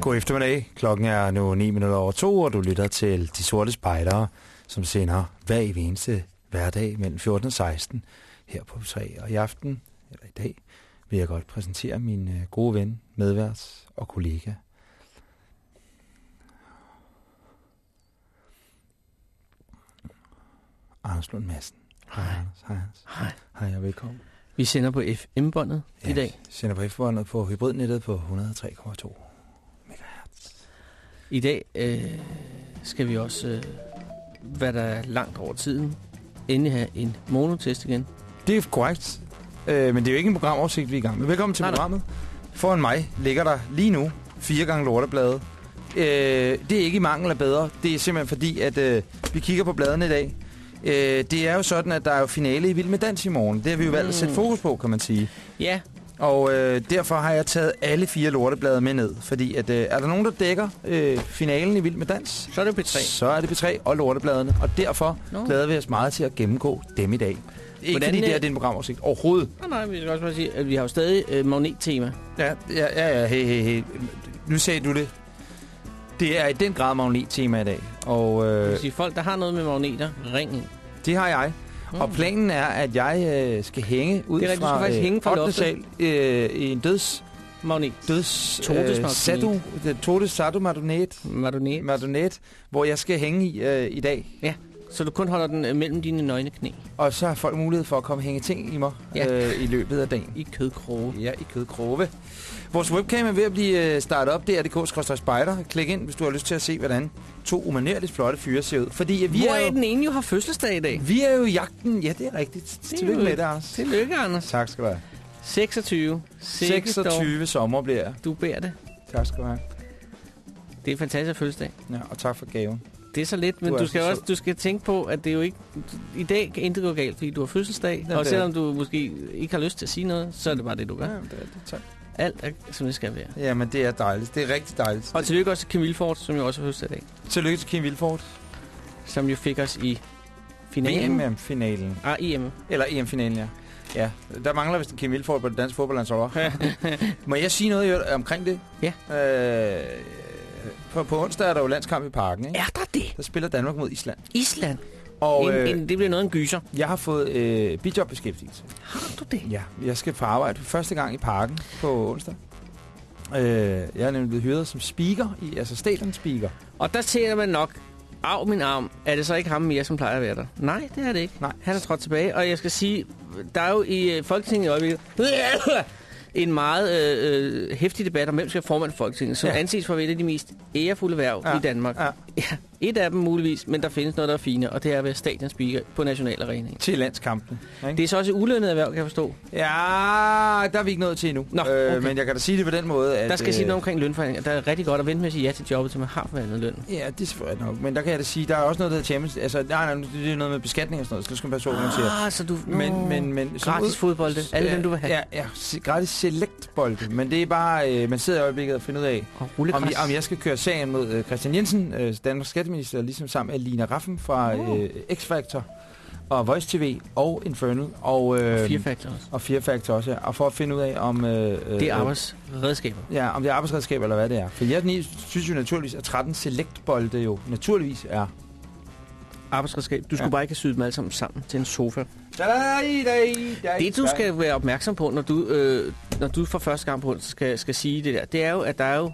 God eftermiddag. Klokken er nu 9 minutter over to, og du lytter til De Sorte Spejdere, som sender hver eneste hverdag mellem 14 og 16 her på 3. Og i aften, eller i dag, vil jeg godt præsentere min øh, gode ven, medvært og kollega. Anders Lund Madsen. Hej, Anders. Hej, Anders. Hej. Hej og velkommen. Vi sender på FM-båndet ja. i dag. sender på F-båndet på hybridnettet på 103,2 MHz. I dag øh, skal vi også, øh, hvad der er langt over tiden, endelig have en monotest igen. Det er korrekt. Øh, men det er jo ikke en programoversigt, vi er i gang med. Velkommen til Nej, programmet. Foran mig ligger der lige nu fire gange lorteblade. Øh, det er ikke i mangel af bedre. Det er simpelthen fordi, at øh, vi kigger på bladene i dag. Øh, det er jo sådan, at der er jo finale i Vild med Dans i morgen. Det har vi jo valgt at sætte Mm. fokus på, kan man sige. Ja, Og øh, derfor har jeg taget alle fire lorteblade med ned. Fordi at, øh, er der nogen, der dækker øh, finalen i Vild med Dans, så er det P3. så er det P3 og lortebladene. Og derfor Nå. glæder vi os meget til at gennemgå dem i dag. Ikke Hvordan, fordi det øh, er, det er en programoversigt overhovedet. Nej, nej, vi skal også bare sige, at vi har jo stadig øh, magnettema. Ja, ja, ja, ja hey, hey, hey. Nu sagde du det. Det er i den grad magnet-tema i dag. Og Det øh, vil sige, folk, der har noget med magneter, ring ind. det har jeg. Mm. Og planen er, at jeg øh, skal hænge ud Det er fra, faktisk hænge fra 8. loftet. sal øh, i en døds... Magnet. døds Todesmagnet. sadu, det- Todes Sadu Madonet, Magnet. Madonet, hvor jeg skal hænge i øh, i dag. Så du kun holder den øh, mellem dine nøgne knæ Og så har folk mulighed for at komme og hænge ting i mig Ja. øh, i løbet af dagen. i kødkroge. Ja, i kødkrove. Vores webcam er ved at blive øh, startet op. Det er dk spider Klik ind, hvis du har lyst til at se, hvordan to umanerligt flotte fyre ser ud. Fordi vi Hvor er, er jo, den ene jo har fødselsdag i dag. vi er jo i jagten. Ja, det er rigtigt. Tillykke med det, Anders. Tillykke, Anders. Tak skal du have. 26. Sikke dog. 26 sommer bliver jeg. Du bærer det. Tak skal du have. Det er en fantastisk fødselsdag. Ja, og tak for gaven. Det er så lidt, men Du du, er skal så også du skal tænke på, at det er jo ikke... I dag kan intet gå galt, fordi du har fødselsdag, Ja, og selvom du måske ikke har lyst til at sige noget, så er det bare det, du gør. Ja, det er det. Tak. Alt er, som det skal være. Jamen, det er dejligt. Det er rigtig dejligt. Og tillykke også til Kim Vilfort, som jo også har fødselsdag i dag, Tillykke til Kim Vilfort. som jo fik os i finalen. VM-finalen. Ah, EM. Eller EM-finalen, ja. Ja, der mangler vist en Kim Vilfort på det danske fodboldlandshold. Må jeg sige noget omkring det? Ja. Øh, på, på onsdag er der jo landskamp i parken, ikke? Er der det? Der spiller Danmark mod Island. Island. Og en, øh, en, det bliver noget af en gyser. jeg har fået øh, bijobbeskæftigelse. Har du det? Ja, jeg skal få arbejde første gang i parken på onsdag. Øh, jeg er nemlig blevet hyret som speaker, i, altså stadion speaker. Og der tænker man nok, af min arm, er det så ikke ham mere, som plejer at være der? Nej, det er det ikke. Nej. Han er trådt tilbage, og jeg skal sige, der er jo i øh, Folketinget i øjeblikket en meget øh, øh, hæftig debat om, hvem skal formand for Folketinget, som Ja. anses for at være et af de mest ærefulde værv ja. i Danmark. Ja. Ja, et af dem muligvis, men der findes noget, der er fine, og det er at være stadionspeaker på national arena. Til landskampen. Ikke? Det er så også et ulønnet erhverv, kan jeg forstå. Ja, der er vi ikke nået til endnu. Nå, øh, okay. men jeg kan da sige det på den måde, at... Der skal jeg sige øh, noget omkring lønforhandlinger. Der er rigtig godt at vente med at sige ja til jobbet, til man har forhandlet løn. Ja, det er selvfølgelig nok. Men der kan jeg da sige, der er også noget, der hedder Champions... Altså, nej, nej, det er noget med beskatning og sådan noget, så det skal man passe på, hvad man siger. Ah, så du... Men, men, men... Gratis ud- fodbold, alle ja, dem, du vil have. Ja, ja, gratis select bolde. Men det er bare, øh, man sidder i øjeblikket og finder ud af, om, om jeg skal køre sagen mod øh, Christian Jensen, øh, Danmarks skatteminister, ligesom sammen med Lina Raffen fra Åh. øh, X-Factor og Voice TV og Infernal og, øh, Fire faktorer også. og Fear Factor også, ja. og for at finde ud af, om, øh, øh, Det er arbejdsredskaber. ja, om det er arbejdsredskab eller hvad det er. For jeg synes jo naturligvis, at 13 select-bolde jo naturligvis er. Arbejdsredskab. Du skulle Ja. bare ikke have syet dem alle sammen sammen til en sofa. Det Det du skal være opmærksom på, når du, øh, når du for første gang på skal, skal sige det der, det er jo, at der er jo,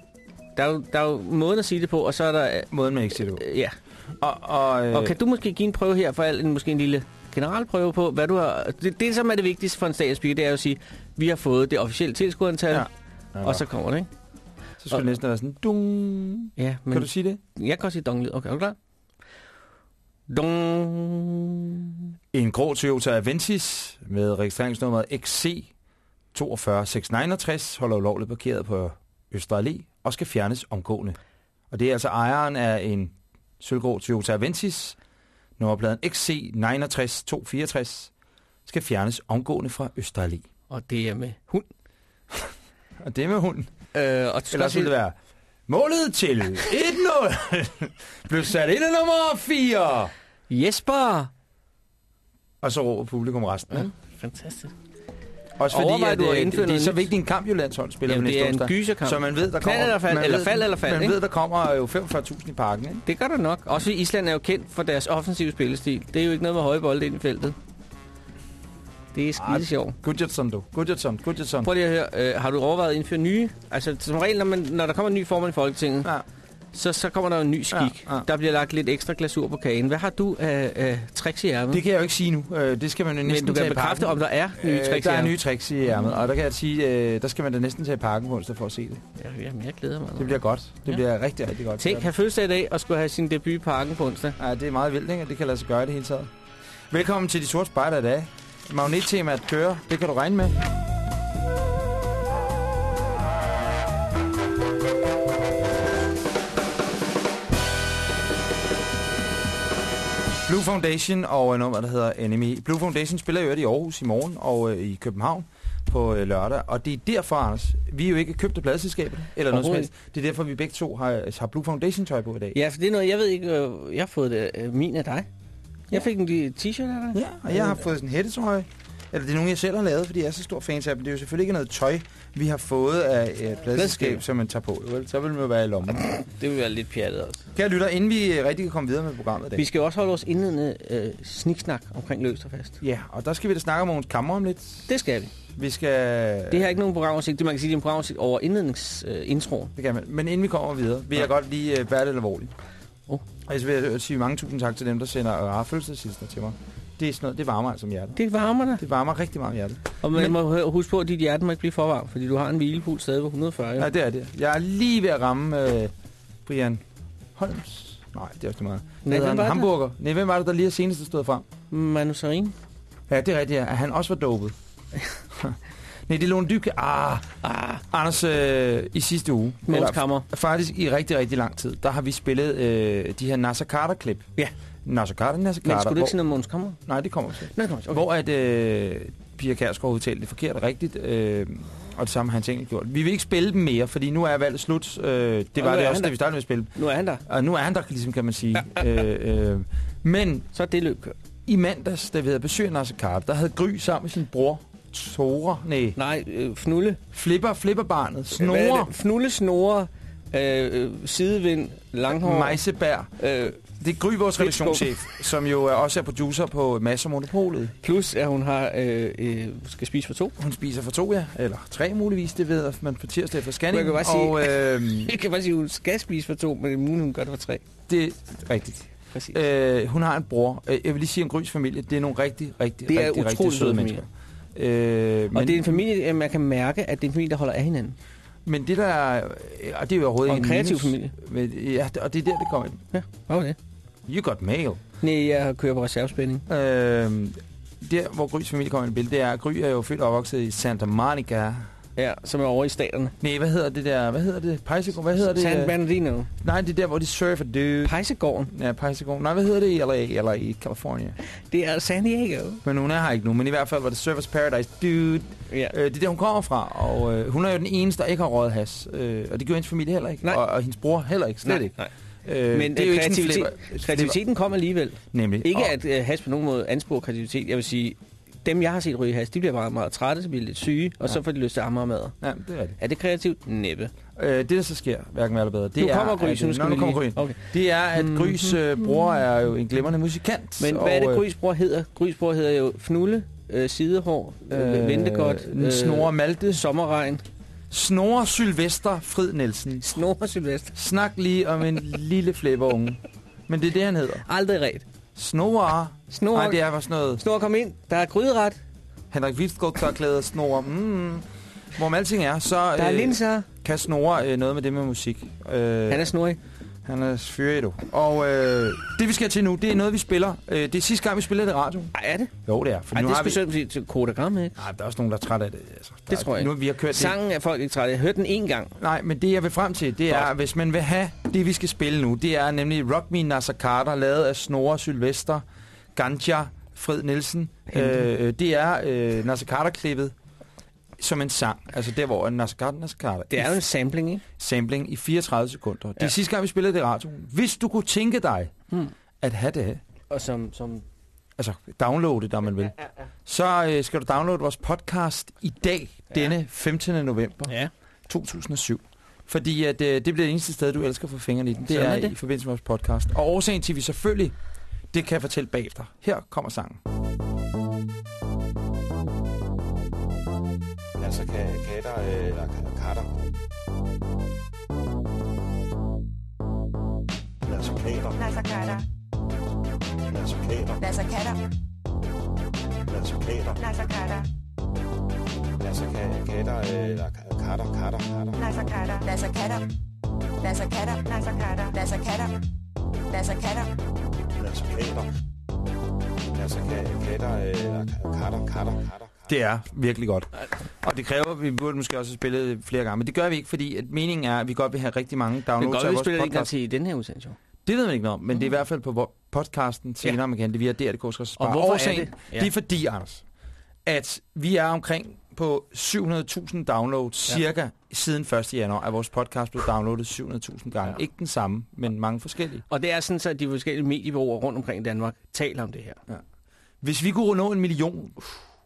der er jo, der er jo måden at sige det på, og så er der... Måden man ikke siger det på. Øh, ja. Og, og, øh, Og kan du måske give en prøve her for alt, en, måske en lille generalprøve på, hvad du har... Det, det som er det vigtigste for en statsspeaker, det er jo at sige, vi har fået det officielle tilskuerantal, Ja. ja. og så kommer det, ikke? så skulle det næsten være sådan, dung. Ja, men Kan du sige det? jeg kan også sige donglyd. Okay, er du klar? Dong. En grå Toyota Avensis med registreringsnummeret XC 42669 holder ulovligt parkeret på Østre Allé og skal fjernes omgående. Og det er altså ejeren af en sølvgrå Toyota Avensis, nummerpladen XC 69264, skal fjernes omgående fra Østre Allé. Og det er med hund. Og det med hunden. Øh, og du skal Eller også skulle det være, målet til 1-0 blev sat ind af nummer 4. Jesper! Og så råber publikum resten. Ja, fantastisk. Også fordi, at, at øh, indføre det, det er så nyt? vigtigt en kamp, jo landshold spiller Jamen, det er en gyserkamp. Så man ved, der Knald kommer... eller fald, man eller ved, fald eller fald, Man ikke? ved, der kommer jo 45.000 i parken, ikke? Det gør der nok. Også Island er jo kendt for deres offensive spillestil. Det er jo ikke noget med høje bolde ind i feltet. Det er skide sjovt. Gudjetsson, du. Gudjetsson, Gudjetsson. Prøv lige at høre. Øh, har du overvejet at indføre nye? Altså, som regel, når, man, når der kommer en ny formand i Folketinget, Ja. Så, så kommer der en ny skik. Ja, ja. Der bliver lagt lidt ekstra glasur på kagen. Hvad har du af, af tricks i ærmet? Det kan jeg jo ikke sige nu. Øh, Det skal man jo Men næsten du kan bekræfte, parken. om der er nye Øh, tricks Der er nye tricks i ærmet, og der kan jeg sige, øh, der skal man da næsten tage i parken på onsdag for at se det. Ja, jamen, jeg glæder mig. Det bliver godt. Det Ja. bliver rigtig, rigtig godt. Tænk, have fødselsdag i dag og skulle have sin debut i parken på onsdag. Ja, det er meget vildt, ikke? det kan lade sig gøre det hele taget. Velkommen til De Sorte Spejder i dag. Magnettemaet kører, det kan du regne med. Blue Foundation og øh, der hedder Enemy. Blue Foundation spiller jo i Aarhus i morgen og øh, i København på øh, lørdag. Og det er derfor, Anders, vi er jo ikke købt af pladselskabet eller noget som helst. Det er derfor, vi begge to har, har Blue Foundation tøj på i dag. Ja, for det er noget, jeg ved ikke, øh, jeg har fået det, øh, min af dig. Jeg fik en t-shirt af dig. Ja, og jeg har fået sådan en hættetrøje. Eller det er nogen, jeg selv har lavet, fordi jeg er så stor fans af dem. Det er jo selvfølgelig ikke noget tøj, vi har fået af et pladselskab, som man tager på. Vel? Så vil man jo være i lommen. Det vil være lidt pjattet også. Kære lytter, inden vi øh, rigtig kan komme videre med programmet i dag. Vi skal jo også holde vores indledende øh, sniksnak omkring løst og fast. Ja, og der skal vi da snakke om Mogens Kammer om lidt. Det skal vi. Vi skal... Det her er ikke nogen programoversigt. Det man kan sige, det er en programoversigt over indledningsintroen. Øh. Det kan man. Men inden vi kommer videre, vil jeg godt lige uh, være lidt alvorlig. Oh. Og så vil jeg øh, sige mange tusind tak til dem, der sender fødselsdagshilsner til mig. Det er sådan noget, det varmer altså om hjertet. det varmer dig. Det varmer rigtig meget om hjertet. Og man Men- må huske på, at dit hjerte må ikke blive for varmt, fordi du har en hvilepuls stadig på 140. Ja, Ja. det er det. Jeg er lige ved at ramme uh, Brian Holmes. Nej, det er også meget. Nej, Nej, hvem var hamburger. Nej, hvem var det, der lige senest stået frem? Manu Sarin. Ja, det er rigtigt, at han også var dopet. Nej, det er Lone Dybke. Ah, Ah, Anders, øh, i sidste uge, Kammer. faktisk i rigtig, rigtig lang tid, der har vi spillet øh, de her Nasser Carter-klip. Ja. Nasser Carter, Nasser Men Carter. skulle du hvor, ikke sige noget Måns Kammer? Nej, det kommer til. Nej, okay. Hvor at øh, Pia Kærsgaard udtalte det forkert og rigtigt, øh, og det samme har han tænkt gjort. Vi vil ikke spille dem mere, fordi nu er valget slut. Øh, det Og var det også, da vi startede med at spille. Nu er han der. Og nu er han der, ligesom kan man sige. øh, øh, men Så er det løb kørt. i mandags, da vi havde besøg af Nasser Carter, der havde Gry sammen med sin bror, Tore, nej, Nej, øh, fnulle. Flipper, Flipperbarnet, er Snore, det? Fnulle, snore, øh, øh, sidevind, langhår. Mejsebær. Øh, Det er Gry, vores redaktionschef, som jo også er producer på Masser Monopolet. plus, at hun har, øh, øh, skal spise for to. Hun spiser for to, ja. Eller tre muligvis, det ved man på tirsdag efter scanning. Jeg kan bare sige- Og øh, Jeg kan bare sige, at hun skal spise for to, men det er muligt, hun gør det for tre. det er rigtigt. Præcis. Øh, hun har en bror. Øh, Jeg vil lige sige om Grys familie, det er nogle rigtig, rigtig, Det er rigtig, rigtig søde mennesker. Øh, og det er en familie, man kan mærke, at det er en familie, der holder af hinanden. Men det der, er- og det er jo overhovedet Og en kreativ minus, familie. Men, ja, og det er der, det kommer ind. Ja, hvad var det? You got mail. Nej, jeg kører på reservespænding. Øh, der, hvor Grys familie kommer ind i billedet, det er, at Gry er jo født og opvokset i Santa Monica. Ja, som er over i staterne. Nej, hvad hedder det der? Hvad hedder det? Pejsegård? Hvad hedder det? San Bernardino. Nej, det er der, hvor de surfer, dude. Pejsegården. Ja, Pejsegård. Nej, hvad hedder det i LA? Eller i California? Det er San Diego. Men hun er her ikke nu, men i hvert fald var det Surfers Paradise, dude. Ja. Øh, det er der, hun kommer fra, og øh, hun er jo den eneste, der ikke har røget has. Øh, og det gjorde hendes familie heller ikke. Nej. Og, og hendes bror heller ikke, slet Nej, ikke. nej. Øh, Men det er jo ikke sådan kreativitet, flipper- flipper. kreativiteten kom alligevel. Nemlig. Ikke og, at uh, has på nogen måde ansporer kreativitet. Jeg vil sige, dem jeg har set ryge has, de bliver meget, meget trætte, så bliver lidt syge, og Ja. så får de lyst til ammer mad. Ja, det er det. Er det kreativt? Næppe. Øh, det, der så sker, hverken eller bedre, det nu er... kommer Gry, at- nu Nå, skal nu vi kommer lige... Gry. Okay. Det er, at Grys øh, bror er jo en glimrende musikant. Men og, hvad er det, øh, Grys bror hedder? Grys bror hedder jo Fnulle, øh, Sidehår, øh, Ventegodt, øh, Snore Malte, Sommerregn, Snore Sylvester Frid Nielsen. Snore Sylvester. Snak lige om en lille flipperunge. Men det er det, han hedder. Aldrig ret. Snore. Snor, Nej, det er sådan noget. Snor, kom ind. Der er gryderet. Henrik Vilsgaard tørklæder snore. Mm. Hvorom alting er, så Der er øh, linser. kan snore øh, noget med det med musik. Øh, Han er snorig. Han er fyret. Og øh, det vi skal til nu, det er noget, vi spiller. Øh, det er sidste gang, vi spiller det i radio. Ej, er det? Jo, det er. For Ej, nu det vi... skulle vi... til kodagram, ikke? Nej, der er også nogen, der er trætte af det. Altså, Det er- tror jeg Nu vi har kørt det. Sangen er folk ikke trætte. Jeg hørte den en gang. Nej, men det jeg vil frem til, det er, Godt. hvis man vil have det, vi skal spille nu, det er nemlig Rock Me Nasser Carter, lavet af Snore Sylvester, Ganja, Fred Nielsen. Øh, det er øh, Nasser Carter-klippet som en sang. Altså der, hvor Nasser Carter. Det er jo en sampling, ikke? sampling i 34 sekunder. Det Ja. sidste gang, vi spillede det i radioen. Hvis du kunne tænke dig Hmm. at have det, Og som... som altså downloade det, når man vil, ja, ja. så øh, skal du downloade vores podcast i dag, Ja. denne 15. november. ja. 2007. Fordi at, øh, det bliver det eneste sted, du elsker at få fingrene i den. Det Sådan er, er det. i forbindelse med vores podcast. Og årsagen til, vi selvfølgelig, det kan jeg fortælle bagefter. Her kommer sangen. Katter øh, eller ka- katter. Altså katter. Nasser Katter. Altså katter. Nasser Katter. Altså katter. Nasser Katter. Ka katter øh, eller ka- katter. Katter. Katter. Nasser Katter. Nasser Katter. Nasser Katter. Nasser Katter. Nasser Katter. Nasser Katter. Altså katter. Altså ka katter øh, eller ka- katter. Katter. Katter. Det er virkelig godt. Og det kræver, at vi burde måske også have spillet det flere gange. Men det gør vi ikke, fordi at meningen er, at vi godt vil have rigtig mange Men downloads godt, af vi vores spiller det ikke podcast. til i den her udsendelse. Det ved man ikke noget om, men det er i hvert fald på podcasten senere, Ja. man kan det via DRDK's Og hvorfor er Årsagen, det? Ja. det er fordi, Anders, at vi er omkring på 700.000 downloads Ja. cirka siden 1. januar, at vores podcast blev downloadet 700.000 gange. Ja. Ikke den samme, men mange forskellige. Og det er sådan, så at de forskellige mediebureauer rundt omkring i Danmark taler om det her. Hvis vi kunne nå en million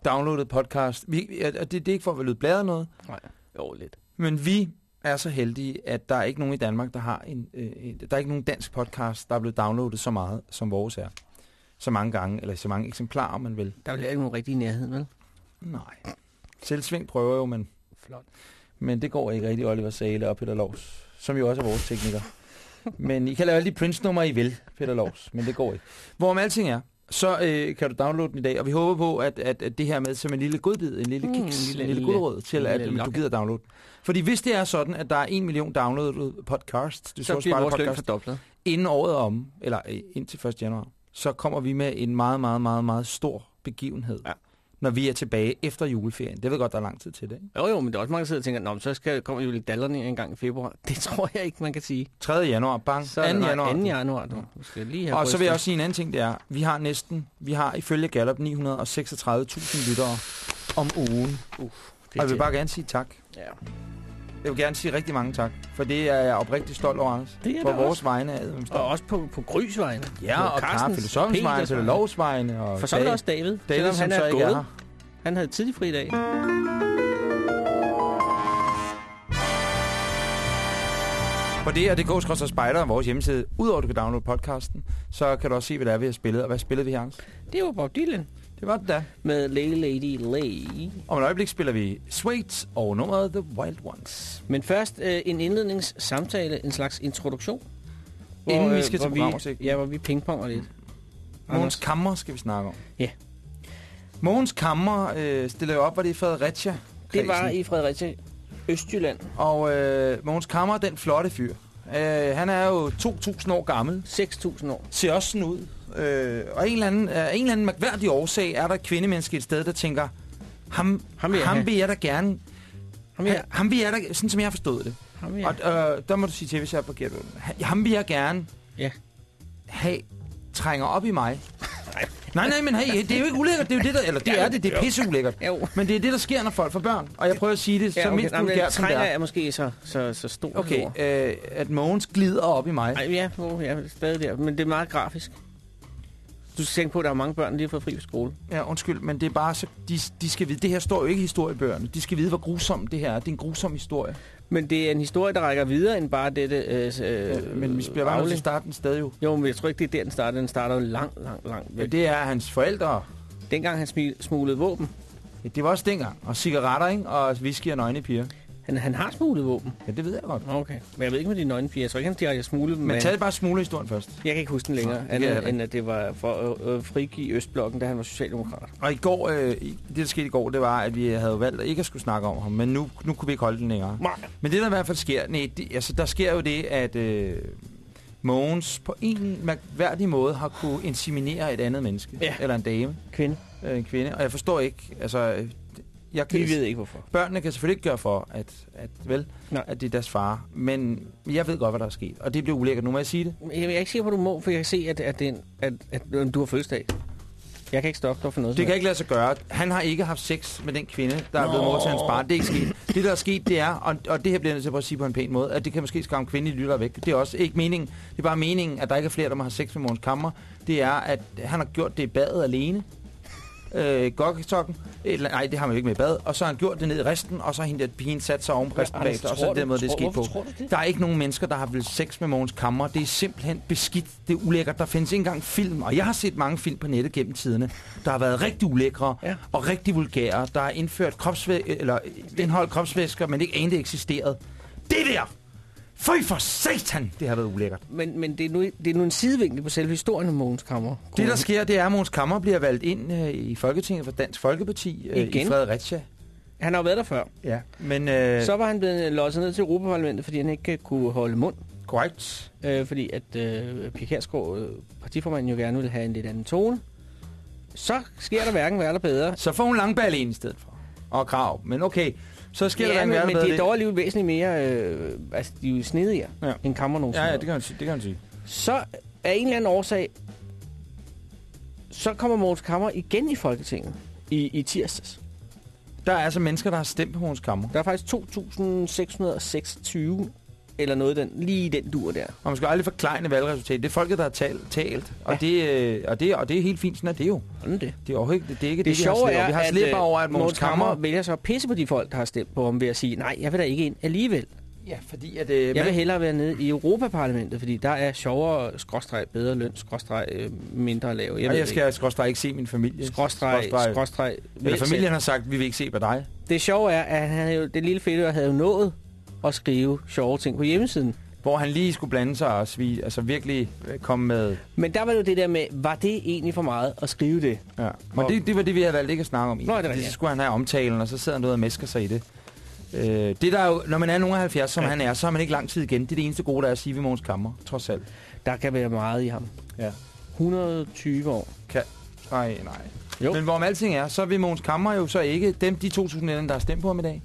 downloadet podcast, vi, og det, det er ikke for at være bladret noget, Nej. Jo, lidt. men vi er så heldige, at der er ikke nogen i Danmark, der har en, øh, en der er ikke nogen dansk podcast, der er blevet downloadet så meget, som vores er. Så mange gange, eller så mange eksemplarer, man vil. Der er vel ikke nogen rigtig nærhed, vel? Nej. Selvsving prøver jo, men, Flot. men det går ikke rigtig Oliver Sale og Peter Lovs, som jo også er vores teknikere. men I kan lave alle de Prince-numre, I vil, Peter Lovs, men det går ikke. Hvorom alting er, så øh, kan du downloade den i dag, og vi håber på, at, at, at det her med som en lille godbid, en lille Mm, kiks, en en lille- lille, en lille lille- gulerod til, en at lille du lokke. gider downloade den. Fordi hvis det er sådan, at der er en million downloadet podcast, det Så så bliver vores podcast, fordoblet. inden året om, eller øh, indtil 1. januar, så kommer vi med en meget, meget, meget, meget stor begivenhed, Ja. Når vi er tilbage efter juleferien. Det ved godt, der er lang tid til det. Ikke? Jo, jo, men der er også mange, der sidder og tænker, Nå, så skal, kommer jo lidt dallerne en gang i februar. Det tror jeg ikke, man kan sige. 3. januar, bang, 2. Så er det januar. 2. januar, du. Du skal lige have Og så vil jeg også sige en anden ting, det er, vi har næsten, vi har ifølge Gallup 936.000 lyttere om ugen. Det Og jeg vil bare gerne sige tak. Ja. Jeg vil gerne sige rigtig mange tak, for det er jeg oprigtig stolt over, Anders. Det er På det vores også. vegne Og også på, på Grysvejen. Ja, på og Karl Filosofens vegne, Peter Lovs vegne. Og For så er der Dag- også David, David, selvom han er er gået. her. Han havde tidlig fri i dag. På DR.dk spejder vores hjemmeside, udover at du kan downloade podcasten, så kan du også se, hvad det er, vi har spillet. Og hvad spillede vi, Hans? Det var Bob Dylan Det var det da. med Lay Lady Lay. Om et øjeblik spiller vi Sweet og nummeret The Wild Ones. Men først øh, en indledningssamtale, en slags introduktion. Inden vi øh, skal til hvor vi, programoversigten. Ja, hvor vi pingponger lidt. Mogens. Kammer skal vi snakke om. Ja. Mogens Kammer øh, stiller jo op, var det i Fredericia? Det var i Fredericia, Østjylland. Og øh, Mogens Kammer, den flotte fyr. Øh, han er jo 2.000 år gammel. 6.000 år. Ser også sådan ud. Øh, og en eller, anden, af en eller anden mærkværdig årsag er der et kvindemenneske et sted, der tænker, ham, Ham vil jeg ham have. vil jeg da gerne... Ham vil jeg, ham vil jeg da, sådan som jeg har forstået det. ham vil jeg. Og øh, der må du sige til, hvis jeg er. Han- Ham vil jeg gerne Ja. have trænger op i mig. Nej, nej, men hey, det er jo ikke ulækkert. Det er jo det, der, eller det er det, det er pisse ulækkert. Jo. Men det er det, der sker, når folk får børn. Og jeg prøver at sige det så Ja, okay. mindst vulgært, som det er. er måske så, så, så stor. Okay, øh, at Mogens glider op i mig. Ej, ja, oh, ja, stadig der. Men det er meget grafisk. Du skal tænke på, at der er mange børn, der lige har fået fri fra skole. Ja, undskyld, men det er bare så... De, de skal vide, det her står jo ikke i historiebøgerne. De skal vide, hvor grusomt det her er. Det er en grusom historie. Men det er en historie, der rækker videre end bare dette... Øh, øh, men vi bliver bare nødt til at starte den sted jo. Jo, men jeg tror ikke, det er der, den starter. Den starter jo langt, langt, langt Ja, væk. det er hans forældre. Dengang han smuglede våben. Ja, det var også dengang. Og cigaretter, ikke? Og whisky og nøgne piger. Han, han har smuglet våben. Ja, det ved jeg godt. Okay. Men jeg ved ikke med de nøgne piger. Jeg tror ikke, han har smuglet dem. Men Men tag bare smuglerhistorien først. jeg kan ikke huske den længere, jeg andet end at det var for at øh, frigive Østblokken, da han var socialdemokrat. Og i går, øh, det der skete i går, det var, at vi havde valgt at ikke at skulle snakke om ham, men nu, nu kunne vi ikke holde den længere. Nej. Men det der i hvert fald sker, nej, det, altså, der sker jo det, at øh, Mogens på en mærkværdig måde har kunne inseminere et andet menneske. Ja. Eller en dame, Kvinde. øh, en kvinde. Og jeg forstår ikke, altså... Jeg kan, Vi ved ikke, hvorfor. Børnene kan selvfølgelig ikke gøre for, at, at, vel, Nej. at det er deres far. Men jeg ved godt, hvad der er sket. Og det bliver ulækkert. Nu må jeg sige det. Jeg er ikke sikker på, at du må, for jeg kan se, at, at, det er en, at, at, at du har fødselsdag. Jeg kan ikke stoppe dig for noget. Det kan ikke lade sig gøre. Han har ikke haft sex med den kvinde, der er blevet mor til hans barn. Det er ikke sket. Det, der er sket, det er, og, og det her bliver jeg nødt til at sige på en pæn måde, at det kan måske skræmme kvindelige lytter væk. Det er også ikke meningen. Det er bare meningen, at der ikke er flere, der må have sex med Måns Kammer. Det er, at han har gjort det i badet alene. Øh, gokketokken. Eller, nej, det har man jo ikke med i bad. Og så har han gjort det ned i resten, og så har hende der pigen sat sig oven på resten Ja, bagefter, og så er den måde, det er på. det? Der er ikke nogen mennesker, der har vel sex med Mogens Kammer. Det er simpelthen beskidt. Det er ulækkert. Der findes ikke engang film. Og jeg har set mange film på nettet gennem tiderne, der har været rigtig ulækre Ja. og rigtig vulgære. Der er indført kropsvæ eller indhold kropsvæsker, men ikke anede eksisterede. Det der! Føj for satan! Det har været ulækkert. Men, men det, er nu, det er nu en sidevinkel på selve historien om Mogens Kammer. Det, der sker, det er, at Mogens Kammer bliver valgt ind øh, i Folketinget for Dansk Folkeparti øh, i Igen? Fredericia. Han har jo været der før. Ja. Men øh, Så var han blevet losset ned til Europaparlamentet, fordi han ikke øh, kunne holde mund. korrekt. Øh, fordi at øh, Pia Kjærsgaard, øh, partiformanden, jo gerne ville have en lidt anden tone. Så sker der hverken værre eller bedre. Så får hun Langballe ind i stedet for. Og krav. Men okay, så sker der ja, hverken men, men det er dog alligevel væsentligt mere... Øh, altså, de er jo snedigere Ja. end Kammer nogensinde. Ja, ja, det kan man sige. Det kan man sige. Så af en eller anden årsag, så kommer Mogens Kammer igen i Folketinget i, i tirsdags. Der er altså mennesker, der har stemt på Mogens Kammer. Der er faktisk 2.626 eller noget den, lige den dur der. Og man skal aldrig forklejne valgresultatet. Det er folket, der har talt. talt. Og, Ja. det, øh, og, det, og det er helt fint, sådan er det jo. Sådan det. Det er overhovedet ikke det, er ikke Det, det, det vi har slæbt. er, Vi har at, slæbt øh, over, at Mogens Kammer... vælger så at pisse på de folk, der har stemt på ham ved at sige, nej, jeg vil da ikke ind alligevel. Ja, fordi at... Øh, Jeg vil hellere være nede i Europaparlamentet, fordi der er sjovere, skråstreg, bedre løn, skråstreg, øh, mindre lave. Jeg, jeg skal skråstreg ikke se min familie. skråstreg, Skråstreg- skråstreg. Eller familien har sagt, vi vil ikke se på dig. Det sjove er, at han jo, det lille fedtør havde jo nået at skrive sjove ting på hjemmesiden. Hvor han lige skulle blande sig og svige, altså virkelig øh, komme med... Men der var jo det der med, var det egentlig for meget at skrive det? Ja. Men det, det var det, vi havde valgt ikke at snakke om. Nå, det er Så ja. skulle han have omtalen, og så sidder han derude og mesker sig i det. Øh, det der er jo, når man er nogen af 70, som Ja. han er, så har man ikke lang tid igen. Det er det eneste gode, der er at sige ved Mogens Kammer, trods alt. Der kan være meget i ham. Ja. 120 år. Kan... Nej, nej. Jo. Men hvorom alting er, så vil Mogens Kammer jo så ikke, dem de 2.000 der har stemt på ham i dag,